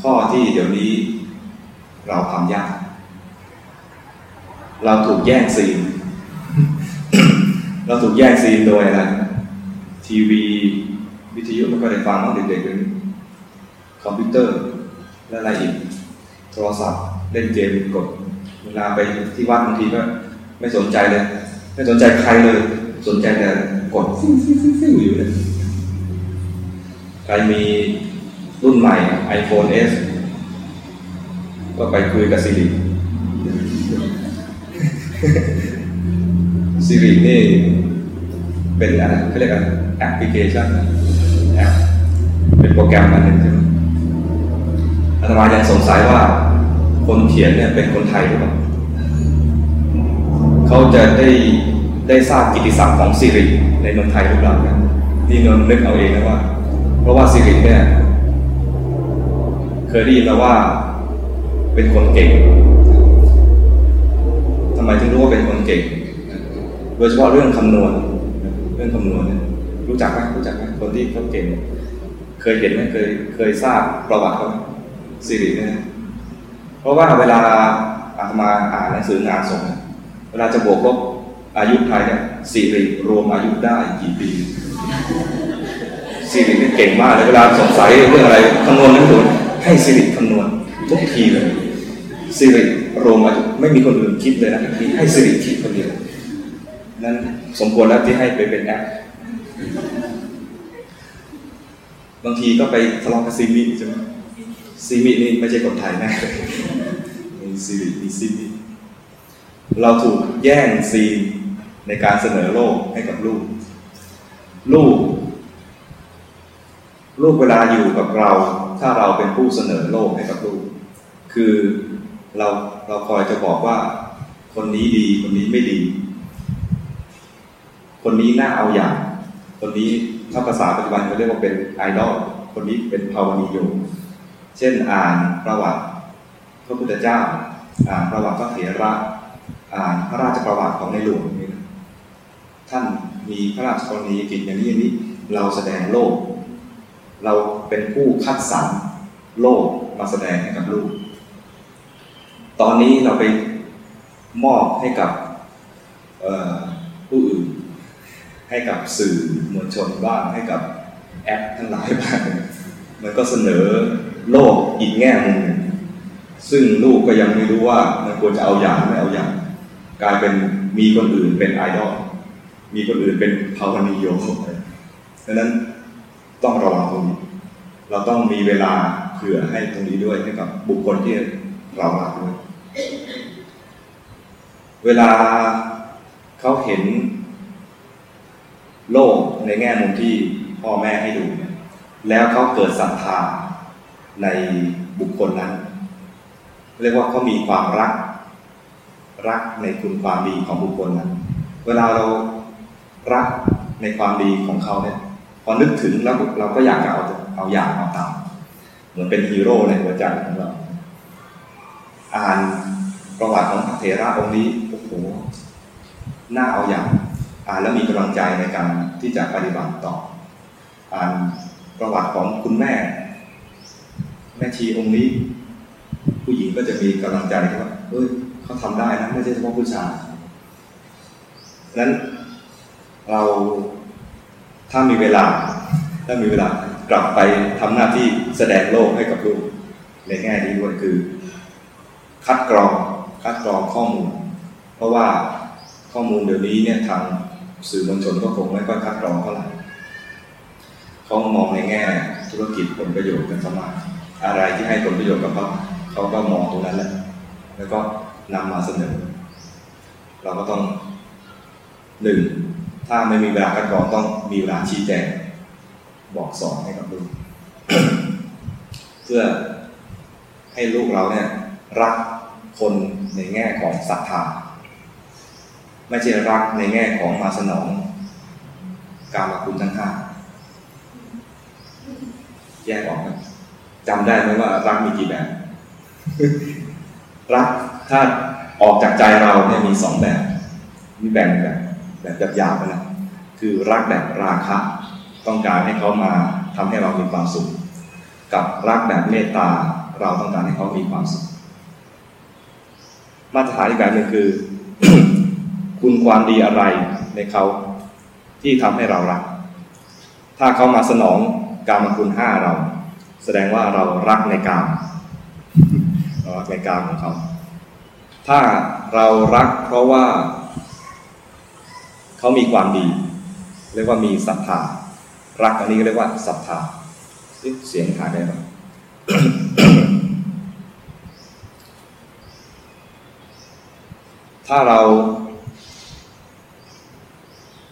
ข้อที่เดี๋ยวนี้เราทำยาก เราถูกแย่งซีน เราถูกแย่งซีนโดยอะไรทีวีวิทยุไม่ค่อยได้ฟังตั้งแต่เด็กๆเลยคอมพิวเตอร์และอะไรอีก โทรศัพท์เล่นเกมกดเวลาไปที่วัดบางทีก็ไม่สนใจเลย ไม่สนใจใครเลย สนใจแต่กดซิ่งซิ่งซิ่งซิ่งอยู่เลยใครมีรุ่นใหม่ iPhone S ก็ไปคุยกับ Siri Siri นี่เป็นอะไรเขาเรียกอะไรแอปพลิเคชันแอปเป็นโปรแกรมมันหนึ่งใช่ไหม อาตมายังสงสัยว่า คนเขียนเนี่ยเป็นคนไทยหรือเปล่าเขาจะได้ได้ทราบกิตติศัพท์ของ Siriในเมืองไทยหรือเปล่าเนี่ยนี่นนนึกเอาเองนะว่า เพราะว่าซิริเนี่ยเคยได้ยินมาว่า เป็นคนเก่งทำไมถึงรู้ว่าเป็นคนเก่ง โดยเฉพาะเรื่องคำนวณ เรื่องคำนวณเนี่ยรู้จักไหมรู้จักไหมคนที่เขาเก่ง เคยเห็นไหมเคยเคยทราบประวัติเขาไหม สิริเนี่ยเพราะว่าเวลาอาตมาอ่านหนังสืองานสงฆ์เวลาจะบวกลบอายุไทยเนี่ยสิริรวมอายุได้กี่ปีสิรินี่เก่งมากเลยเวลาสงสัยเรื่องอะไรคำนวณนั้นถูกให้สิริคำนวณทุกทีเลยสิริรวมอายุไม่มีคนอื่นคิดเลยนะมีให้สิริคิดคนเดียวนั้นสมควรแล้วที่ให้ไปเป็นแอปบางทีก็ไปทะเลาะกับซีมิใช่ไหม ซีมินี่ไม่ใช่คนไทยแน่มีซีริมีซีมิเราถูกแย่งซีนในการเสนอโลกให้กับลูก ลูก ลูกเวลาอยู่กับเรา ถ้าเราเป็นผู้เสนอโลกให้กับลูก คือเราเราคอยจะบอกว่า คนนี้ดีคนนี้ไม่ดี คนนี้น่าเอาอย่าง คนนี้ถ้าภาษาปัจจุบันเขาเรียกว่าเป็นไอดอลคนนี้เป็นภาวนีโย เช่นอ่านประวัติพระพุทธเจ้า อ่านประวัติพระเถระอ่านพระราชประวัติของในหลวงนี่ท่านมีพระราชกรณียกิจอย่างนี้อย่างนี้ เราแสดงโลก เราเป็นผู้คัดสรรโลกมาแสดงให้กับลูก ตอนนี้เราไปมอบให้กับผู้อื่น ให้กับสื่อมวลชนบ้างให้กับแอปทั้งหลายบ้างมันก็เสนอ โลกอีกแง่มุมหนึ่งซึ่งลูกก็ยังไม่รู้ว่ามันควรจะเอาอย่างไม่เอาอย่าง กลายเป็นมีคนอื่นเป็นไอดอลมีคนอื่นเป็นภาวนิโยดังนั้นต้องระวังตรงนี้เราต้องมีเวลาเผื่อให้ตรงนี้ด้วยให้กับบุคคลที่เรารักด้วยเวลาเขาเห็นโลกในแง่มุมที่พ่อแม่ให้ดู แล้วเขาเกิดศรัทธา ในบุคคลนั้น เรียกว่าเขามีความรัก รักในคุณความดีของบุคคลนั้น เวลาเรารักในความดีของเขาเนี่ยพอนึกถึงแล้วเราก็อยากจะเอาเอาอย่างเอาตามเหมือนเป็นฮีโร่ในหัวใจของเราอ่านประวัติของพระเถระองค์นี้โอ้โหน่าเอาอย่าง อ่านแล้วมีกำลังใจในการที่จะปฏิบัติต่อ อ่านประวัติของคุณแม่ แม่ชีองค์นี้ ผู้หญิงก็จะมีกำลังใจว่าเอ้ยเขาทำได้นะไม่ใช่เฉพาะผู้ชายนั้นเราถ้ามีเวลา ถ้ามีเวลากลับไปทำหน้าที่แสดงโลกให้กับลูกในแง่นี้ด้วยคือ คัดกรองคัดกรองข้อมูล เพราะว่าข้อมูลเดี๋ยวนี้เนี่ยทางสื่อมวลชนก็คงไม่ค่อยคัดกรองเท่าไหร่เขามองในแง่ธุรกิจผลประโยชน์กันสมาก อะไรที่ให้ผลประโยชน์กับเขาเขาก็มองตรงนั้นแหละแล้วก็นำมาเสนอ เราก็ต้องหนึ่งถ้าไม่มีเวลาคัดกรองต้องมีเวลาชี้แจงบอกสอนให้กับลูกเพื่อให้ลูกเราเนี่ย รักคนในแง่ของศรัทธาไม่ใช่รักในแง่ของมาสนอง การมาคุณทั้งห้าแยกออกนะ จำได้ไหมว่ารักมีกี่แบบ รักถ้าออกจากใจเราเนี่ยมีสองแบบมีแบ่งแบบแบบหยาบๆไปนะคือรักแบบราคะ ต้องการให้เขามาทำให้เรามีความสุข กับรักแบบเมตตา เราต้องการให้เขามีความสุข มาตรฐานอีกแบบหนึ่งคือ คุณความดีอะไรในเขาที่ทำให้เรารัก ถ้าเขามาสนองการมาคุณห้าเรา แสดงว่าเรารักในการารักในการของเขา ถ้าเรารักเพราะว่า เขามีความดี เรียกว่ามีศรัทธา รักอันนี้เรียกว่าศรัทธาเสียงหายได้ไหมถ้าเรา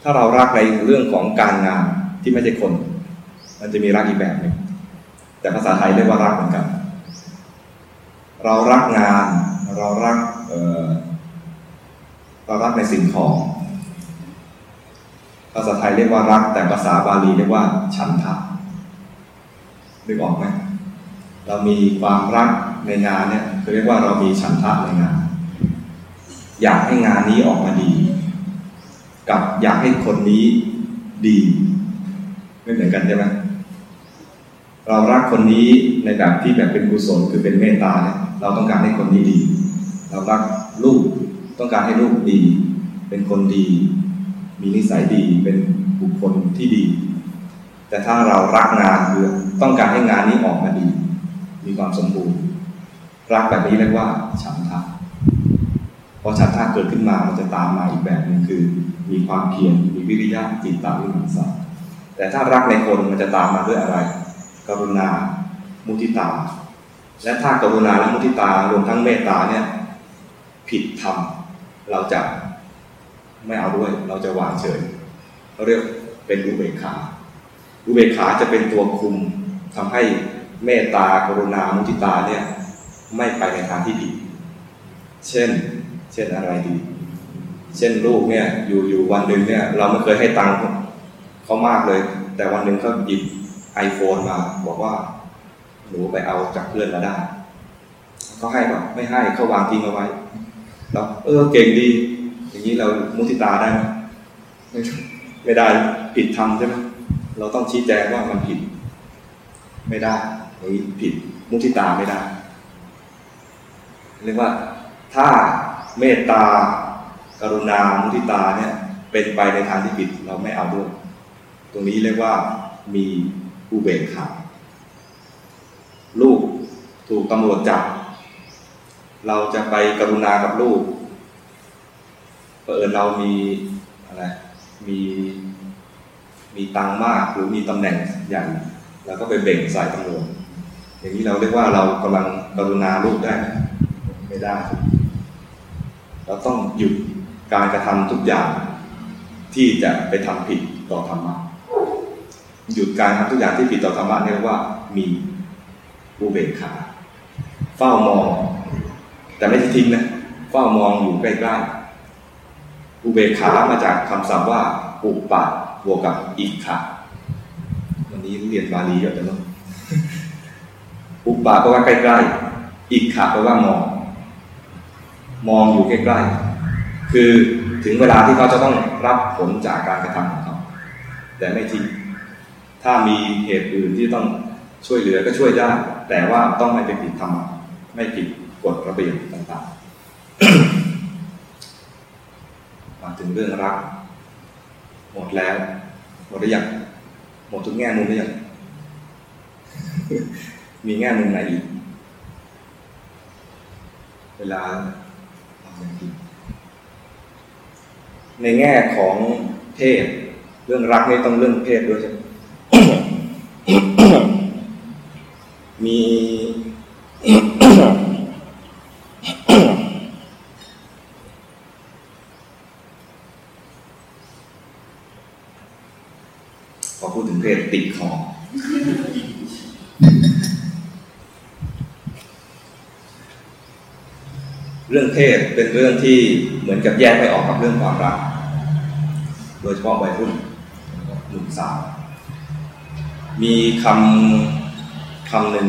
ถ้าเรารักในเรื่องของการงานที่ไม่ใช่คน มันจะมีรักอีกแบบหนึ่ง แต่ภาษาไทยเรียกว่ารักเหมือนกัน เรารักงาน เรารักเเรารักในสิ่งของ ภาษาไทยเรียกว่ารัก แต่ภาษาบาลีเรียกว่า ฉันทะนึกออกไหมเรามีความรักในงานเนี่ยคือเรียกว่าเรามีฉันทะในงาน อยากให้งานนี้ออกมาดี กับอยากให้คนนี้ดี ไม่เหมือนกันใช่ไหม เรารักคนนี้ในแบบที่แบบเป็นกุศลคือเป็นเมตตาเนี่ยเราต้องการให้คนนี้ดี เรารักลูกต้องการให้ลูกดี เป็นคนดี มีนิสัยดีเป็นบุคคลที่ดี แต่ถ้าเรารักงานคือต้องการให้งานนี้ออกมาดี มีความสมบูรณ์ รักแบบนี้เรียกว่าฉันทะพอฉันทะเกิดขึ้นมามันจะตามมาอีกแบบหนึ่งคือ มีความเพียรมีวิริยะจิตตาวิมังสาแต่ถ้ารักในคนมันจะตามมาด้วยอะไร กรุณา มุทิตา และถ้ากรุณาและมุทิตารวมทั้งเมตตาเนี่ยผิดธรรมเราจะไม่เอาด้วย เราจะวางเฉยเราเรียกเป็นอุเบกขา อุเบกขาจะเป็นตัวคุมทำให้เมตตากรุณา มุทิตาเนี่ยไม่ไปในทางที่ผิด เช่น เช่นอะไรดี เช่นลูกเนี่ยอยู่อยู่วันหนึ่งเนี่ยเราไม่เคยให้ตังค์เขามากเลย แต่วันหนึ่งเขาหยิบ ไอโฟนมาบอกว่า หนูไปเอาจากเพื่อนมาได้ก็ให้แบบไม่ให้เขาวางทิ้งเอาไว้เราเออเก่งดี อย่างนี้เรามุทิตาได้ไหมไม่ได้ผิดทำใช่ไหมเราต้องชี้แจงว่ามันผิด ไม่ได้นี้ผิดมุทิตาไม่ได้เรียกว่าถ้าเมตตากรุณามุทิตาเนี่ย เป็นไปในทางที่ผิดเราไม่เอาด้วย ตรงนี้เรียกว่ามี อุเบกขาลูกถูกตำรวจจับ เราจะไปกรุณากับลูกเผอิญเรามีอะไรมีมีตังมากหรือมีตำแหน่งใหญ่แล้วก็ไปเบ่งใส่ตำรวจอย่างนี้เราเรียกว่าเรากำลังกรุณาลูกได้ ไม่ได้ เราต้องหยุดการกระทำทุกอย่างที่จะไปทำผิดต่อธรรมะ หยุดการทำทุกอย่างที่ผิดต่อธรรมะเรียกว่ามีอุเบกขาเฝ้ามอง แต่ไม่ทิ้งนะเฝ้ามองอยู่ใกล้ๆอุเบกขามาจากคำศัพท์ว่า อุปะบวกกับอิกขาวันนี้เรียนบาลีเยอะจังเลยอุปะแปลว่าใกล้ๆอิกขาแปลว่ามอง มองอยู่ใกล้ๆคือถึงเวลาที่เขาจะต้องรับผลจากการกระทำของเขาแต่ไม่ทิ้ง ถ้ามีเหตุอื่นที่ต้องช่วยเหลือก็ช่วยได้ แต่ว่าต้องไม่ไปผิดธรรมไม่ผิดกฎระเบียบต่างๆ มาถึงเรื่องรัก หมดแล้ว หมดหรือยังหมดทุกแง่มุมหรือยังมีแง่มุมไหนอีก เวลาในแง่ของเพศ เรื่องรักนี่ต้องเรื่องเพศด้วยใช่ไหม มีพอพูดถึงเพศติดคอเรื่องเพศเป็นเรื่องที่เหมือนกับแยกไม่ออกกับเรื่องความรัก โดยเฉพาะวัยรุ่นหนุ่มสาว มีคำ คำหนึ่ง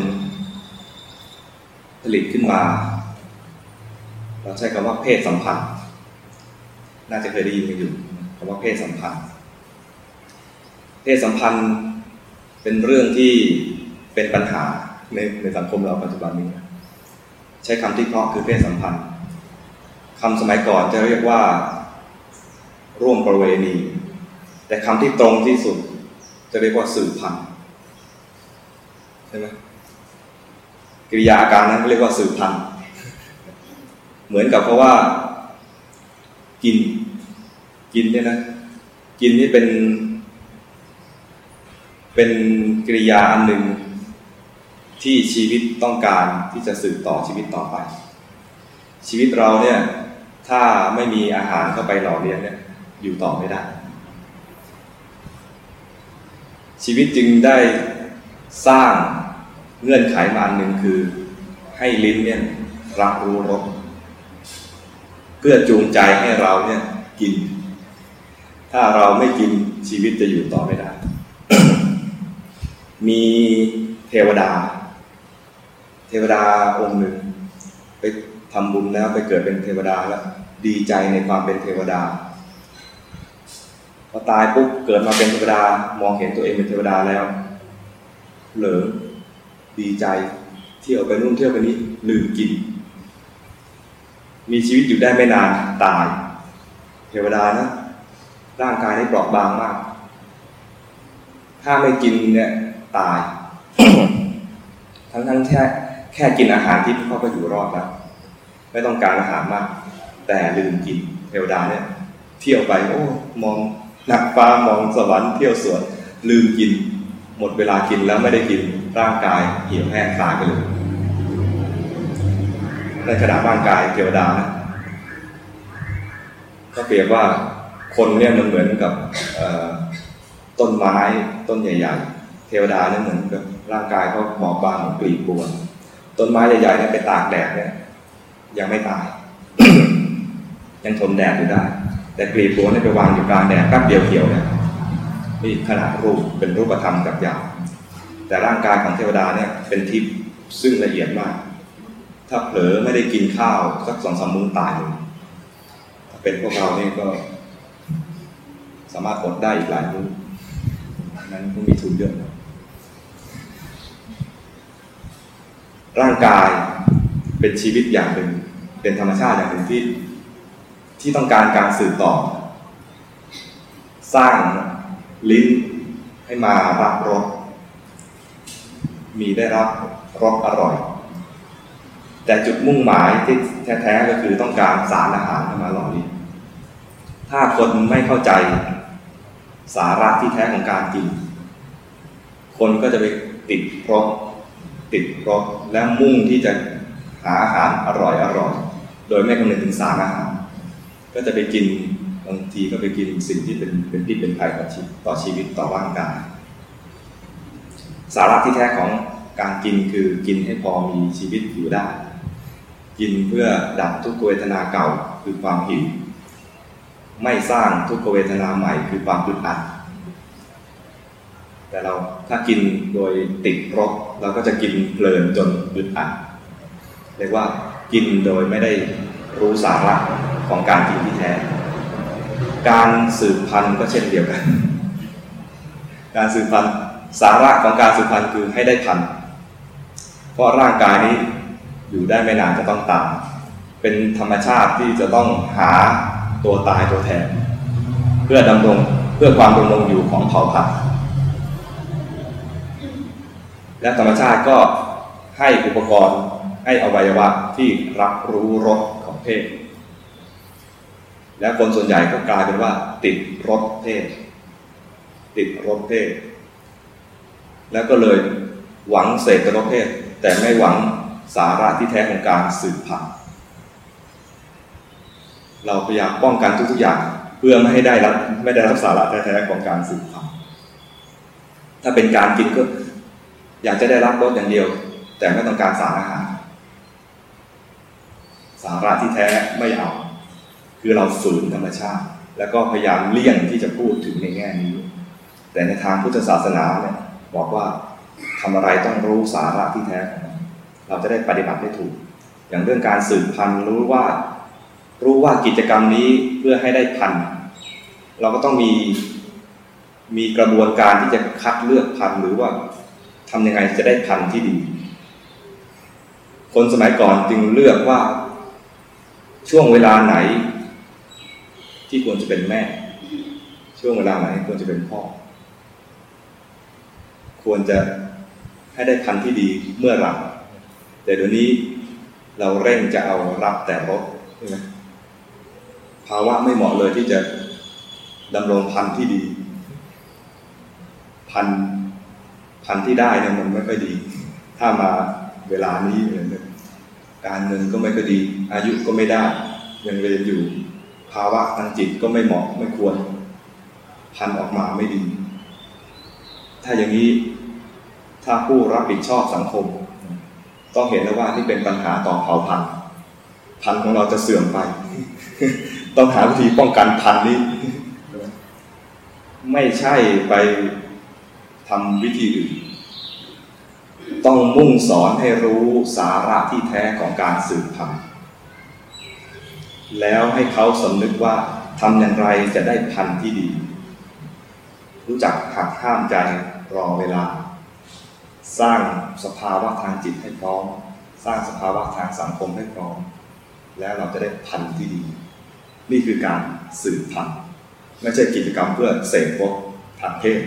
ผลิตขึ้นมา เราใช้คำว่าเพศสัมพันธ์ น่าจะเคยได้ยินกันอยู่คำว่าเพศสัมพันธ์ เพศสัมพันธ์เป็นเรื่องที่เป็นปัญหาในในสังคมเราปัจจุบันนี้ ใช้คำที่เพาะคือเพศสัมพันธ์คำสมัยก่อนจะเรียกว่า ร่วมประเวณี แต่คำที่ตรงที่สุดจะเรียกว่าสืบพันธ์ ใช่ไหมกิริยาอาการนั้นเรียกว่าสืบพันธุ์เหมือนกับเพราะว่า กิน กินเนี่ยนะ กินนี่เป็น เป็นกิริยาอันหนึ่งที่ชีวิตต้องการที่จะสืบต่อชีวิตต่อไป ชีวิตเราเนี่ย ถ้าไม่มีอาหารเข้าไปหล่อเลี้ยงเนี่ย อยู่ต่อไม่ได้ ชีวิตจึงได้สร้าง เงื่อนไขมาอันหนึ่งคือ ให้ลิ้นเนี่ยรับรู้รสเพื่อจูงใจให้เราเนี่ยกิน ถ้าเราไม่กินชีวิตจะอยู่ต่อไม่ได้ มีเทวดา เทวดาองค์หนึ่ง ไปทำบุญแล้วไปเกิดเป็นเทวดาแล้วดีใจในความเป็นเทวดาพอตายปุ๊บเกิดมาเป็นเทวดามองเห็นตัวเองเป็นเทวดาแล้ว เหลิง ดีใจ เที่ยวไปนู่นเที่ยวไปนี้ลืมกิน มีชีวิตอยู่ได้ไม่นานตาย เทวดานะ ร่างกายนี่เปราะบางมาก ถ้าไม่กินเนี่ยตาย ทั้งทั้งแค่แค่กินอาหารที่เขาก็อยู่รอดแล้วไม่ต้องการอาหารมาก แต่ลืมกินเทวดาเนี่ย เที่ยวไปโอ้มองหนักฟ้ามองสวรรค์เที่ยวสวนลืมกิน หมดเวลากินแล้วไม่ได้กิน ร่างกายเหี่ยวแห้งตายไปเลยในขณะร่างกายเทวดานะก็เปรียบว่าคนเนี่ยมันเหมือนกับต้นไม้ต้นใหญ่ ๆ เทวดาเนี่ยเหมือนกับร่างกายเขาหมอบบางเหมือนกลีบบัวต้นไม้ใหญ่ๆเนี่ยไปตากแดดเนี่ยยังไม่ตาย ยังทนแดดอยู่ได้ แต่กลีบบัวเนี่ยไปวางอยู่กลางแดดแป๊บเดียวเขียวเนี่ยนี่ขนาดรูปเป็นรูปธรรมกับยาว แต่ร่างกายของเทวดาเนี่ยเป็นทิพย์ซึ่งละเอียดมาก ถ้าเผลอไม่ได้กินข้าวสักสองสามมื้อตายเลยถ้าเป็นพวกเราเนี่ยก็ สามารถอดได้อีกหลายมื้อนั้นก็มีทุนเยอะร่างกายเป็นชีวิตอย่างหนึ่งเป็นธรรมชาติอย่างหนึ่งที่ที่ต้องการการสืบต่อ สร้างลิ้นให้มารับรส มีได้รับรสอร่อย แต่จุดมุ่งหมายที่แท้ๆก็คือต้องการสารอาหารมาหล่อเลี้ยงถ้าคนไม่เข้าใจสาระที่แท้ของการกิน คนก็จะไปติดรสติดรสและมุ่งที่จะหาอาหารอร่อยอร่อยโดยไม่คำนึงถึงสารอาหาร ก็จะไปกินบางทีก็ไปกินสิ่งที่เป็นเป็นพิษเป็นภัยต่อชีต่อชีวิตต่อร่างกาย สาระที่แท้ของการกินคือกินให้พอมีชีวิตอยู่ได้ กินเพื่อดับทุกเวทนาเก่าคือความหิว ไม่สร้างทุกเวทนาใหม่คือความอึดอัด แต่เราถ้ากินโดยติดรสเราก็จะกินเพลินจนอึดอัดเรียกว่ากินโดยไม่ได้รู้สาระของการกินที่แท้ การสืบพันธุ์ก็เช่นเดียวกัน การสืบพันธุ์ สาระของการสืบพันธุ์คือให้ได้พันธุ์เพราะร่างกายนี้อยู่ได้ไม่นานจะต้องตายเป็นธรรมชาติที่จะต้องหาตัวตายตัวแทน เพื่อดำรงเพื่อความดำรงอยู่ของเผ่าพันธุ์และธรรมชาติก็ให้อุปกรณ์ให้อวัยวะที่รับรู้รสของเพศ และคนส่วนใหญ่ก็กลายเป็นว่า ติดรสเพศ ติดรสเพศ แล้วก็เลยหวังเสกรสเพศ แต่ไม่หวังสาระที่แท้ของการสืบพันธุ์เราพยายามป้องกันทุกๆอย่าง เพื่อไม่ให้ได้รับไม่ได้รับสาระแท้ๆของการสืบพันธุ์ถ้าเป็นการกินก็อยากจะได้รับรสอย่างเดียว แต่ไม่ต้องการสารอาหารสาระที่แท้ไม่เอา คือเราฝืนธรรมชาติ แล้วก็พยายามเลี่ยงที่จะพูดถึงในแง่นี้ แต่ในทางพุทธศาสนาเนี่ย บอกว่าทำอะไรต้องรู้สาระที่แท้ของมันเราจะได้ปฏิบัติได้ถูก อย่างเรื่องการสืบพันธุ์รู้ว่า รู้ว่ากิจกรรมนี้เพื่อให้ได้พันธุ์เราก็ต้องมีมีกระบวนการที่จะคัดเลือกพันธุ์หรือว่าทำยังไงจะได้พันธุ์ที่ดี คนสมัยก่อนจึงเลือกว่า ช่วงเวลาไหน ที่ควรจะเป็นแม่ ช่วงเวลาไหนควรจะเป็นพ่อ ควรจะให้ได้พันธุ์ที่ดีเมื่อไหร่แต่เดี๋ยวนี้เราเร่งจะเอารับแต่รถใช่ไหมภาวะไม่เหมาะเลยที่จะดำรงพันธุ์ที่ดี พันพันธุ์ที่ได้เนี่ยมันไม่ค่อยดี ถ้ามาเวลานี้เนี่ยการเงินก็ไม่ค่อยดี อายุก็ไม่ได้ ยังเรียนอยู่ ภาวะทางจิตก็ไม่เหมาะไม่ควร พันออกมาไม่ดี ถ้าอย่างนี้ถ้าผู้รับผิดชอบสังคม ต้องเห็นแล้วว่าที่เป็นปัญหาต่อเผ่าพันธุ์พันธุ์ของเราจะเสื่อมไป ต้องหาวิธีป้องกันพันธุ์นี้ ไม่ใช่ไปทำวิธีอื่น ต้องมุ่งสอนให้รู้สาระที่แท้ของการสืบพันธุ์แล้วให้เขาสำนึกว่าทำอย่างไรจะได้พันธุ์ที่ดี รู้จักหักห้ามใจ รอเวลา สร้างสภาวะทางจิตให้พร้อม สร้างสภาวะทางสังคมให้พร้อม แล้วเราจะได้พันธุ์ที่ดี นี่คือการสืบพันธุ์ไม่ใช่กิจกรรมเพื่อเสพพวกทางเพศ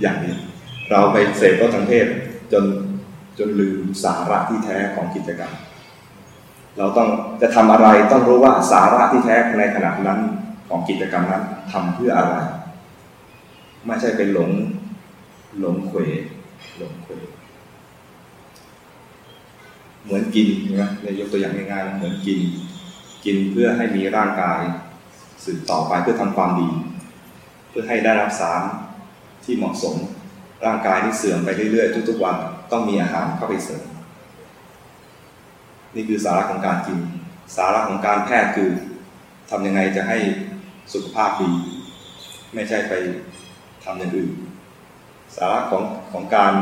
อย่างนี้ เราไปเสพพวกทางเพศจนจนลืมสาระที่แท้ของกิจกรรม เราต้องจะทำอะไรต้องรู้ว่าสาระที่แท้ในขณะนั้นของกิจกรรมนั้นทำเพื่ออะไร ไม่ใช่เป็นหลง หลงเขวหลงเขวเหมือนกินนะในยกตัวอย่างง่ายๆเหมือนกิน กินเพื่อให้มีร่างกาย สืบต่อไปเพื่อทำความดี เพื่อให้ได้รับสารที่เหมาะสม ร่างกายที่เสื่อมไปเรื่อยๆ ทุกๆวันต้องมีอาหารเข้าไปเสริมนี่คือสาระของการกิน สาระของการแพทย์คือทำยังไงจะให้สุขภาพดี ไม่ใช่ไปทำอย่างอื่น สาระของของการ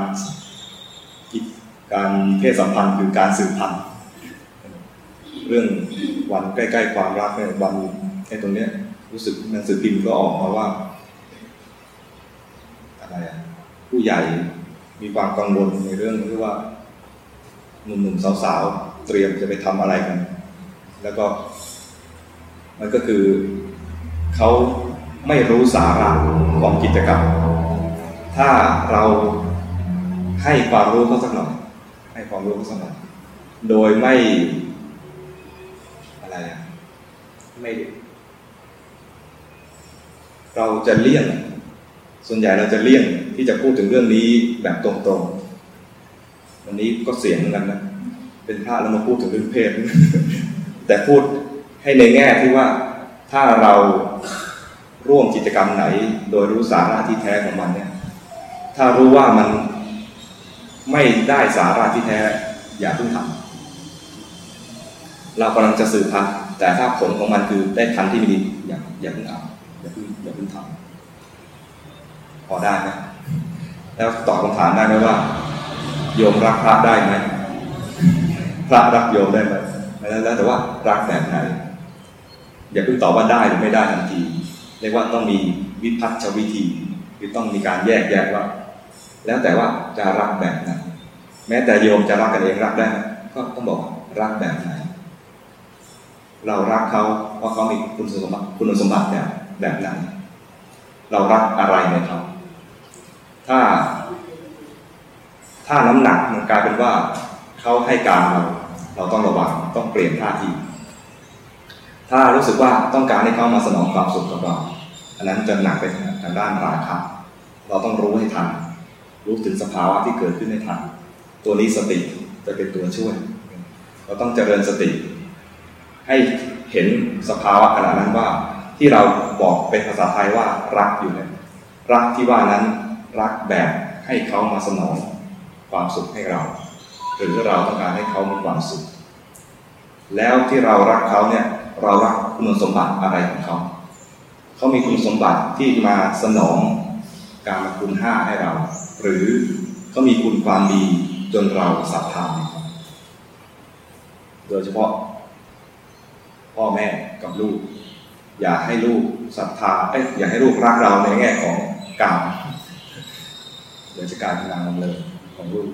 กิจการมีเพศสัมพันธ์คือการสืบพันธุ์เรื่องวันใกล้ๆความรักเนี่ยวันไอ้ตรงเนี้ยรู้สึกหนังสือพิมพ์ก็ออกมาว่าอะไรอะผู้ใหญ่มีความกังวลในเรื่องที่ว่าหนุ่มๆสาวๆเตรียมจะไปทำอะไรกัน แล้วก็มันก็คือเขาไม่รู้สาระของกิจกรรม ถ้าเราให้ความรู้เขาสักหน่อยให้ความรู้เขาสักหน่อยโดยไม่อะไรอะไม่เราจะเลี่ยง ส่วนใหญ่เราจะเลี่ยงที่จะพูดถึงเรื่องนี้แบบตรงๆ วันนี้ก็เสียงเหมือนกันนะ เป็นพระแล้วมาพูดถึงเรื่องเพศ แต่พูดให้ในแง่ที่ว่าถ้าเราร่วมกิจกรรมไหน โดยรู้สาระที่แท้ของมันเนี่ย ถ้ารู้ว่ามันไม่ได้สาระที่แท้ อย่าเพิ่งทำเรากำลังจะสื่อพันธุ์แต่ถ้าผลของมันคือได้พันธุ์ที่ไม่ดีอย่าอย่าเพิ่งเอาอย่าเพิ่งอย่าเพิ่งทำพอได้ไหมแล้วตอบคำถามได้ไหมว่า โยมรักพระได้ไหมพระรักโยมได้ไหมแล้วแต่ว่ารักแบบไหนอย่าเพิ่งตอบว่าได้หรือไม่ได้ทันที เรียกว่าต้องมีวิพัฒชวิธี คือต้องมีการแยกแยะว่า แล้วแต่ว่าจะรักแบบไหนแม้แต่โยมจะรักกันเองรักได้ ก็ต้องบอกรักแบบไหน เรารักเขาเพราะเขามีคุณสมบัติคุณสมบัติแบบแบบไหนเรารักอะไรในเขาถ้า ถ้าน้ำหนักมันกลายเป็นว่าเขาให้การเราเราต้องระวังต้องเปลี่ยนท่าทีถ้ารู้สึกว่าต้องการให้เขามาสนองความสุขกับเราอันนั้นจะหนักไปทางด้านราคะเราต้องรู้ให้ทัน รู้ถึงสภาวะที่เกิดขึ้นให้ทันตัวนี้สติจะเป็นตัวช่วย เราต้องเจริญสติ ให้เห็นสภาวะขณะนั้นว่า ที่เราบอกเป็นภาษาไทยว่ารักอยู่เนี่ยรักที่ว่านั้นรักแบบให้เขามาสนองความสุขให้เรา หรือเราต้องการให้เขามีความสุข แล้วที่เรารักเขาเนี่ยเรารักคุณสมบัติอะไรของเขาเขามีคุณสมบัติที่มาสนองการมาคุณห้าให้เรา หรือเขามีคุณความดีจนเราศรัทธานโดยเฉพาะ พ่อแม่กับลูก อย่าให้ลูกศรัทธาเอ้ยอย่าให้ลูกรักเราในแง่ของกรรมเดี๋ยวจะกลายเป็นนางลำเลยของลูก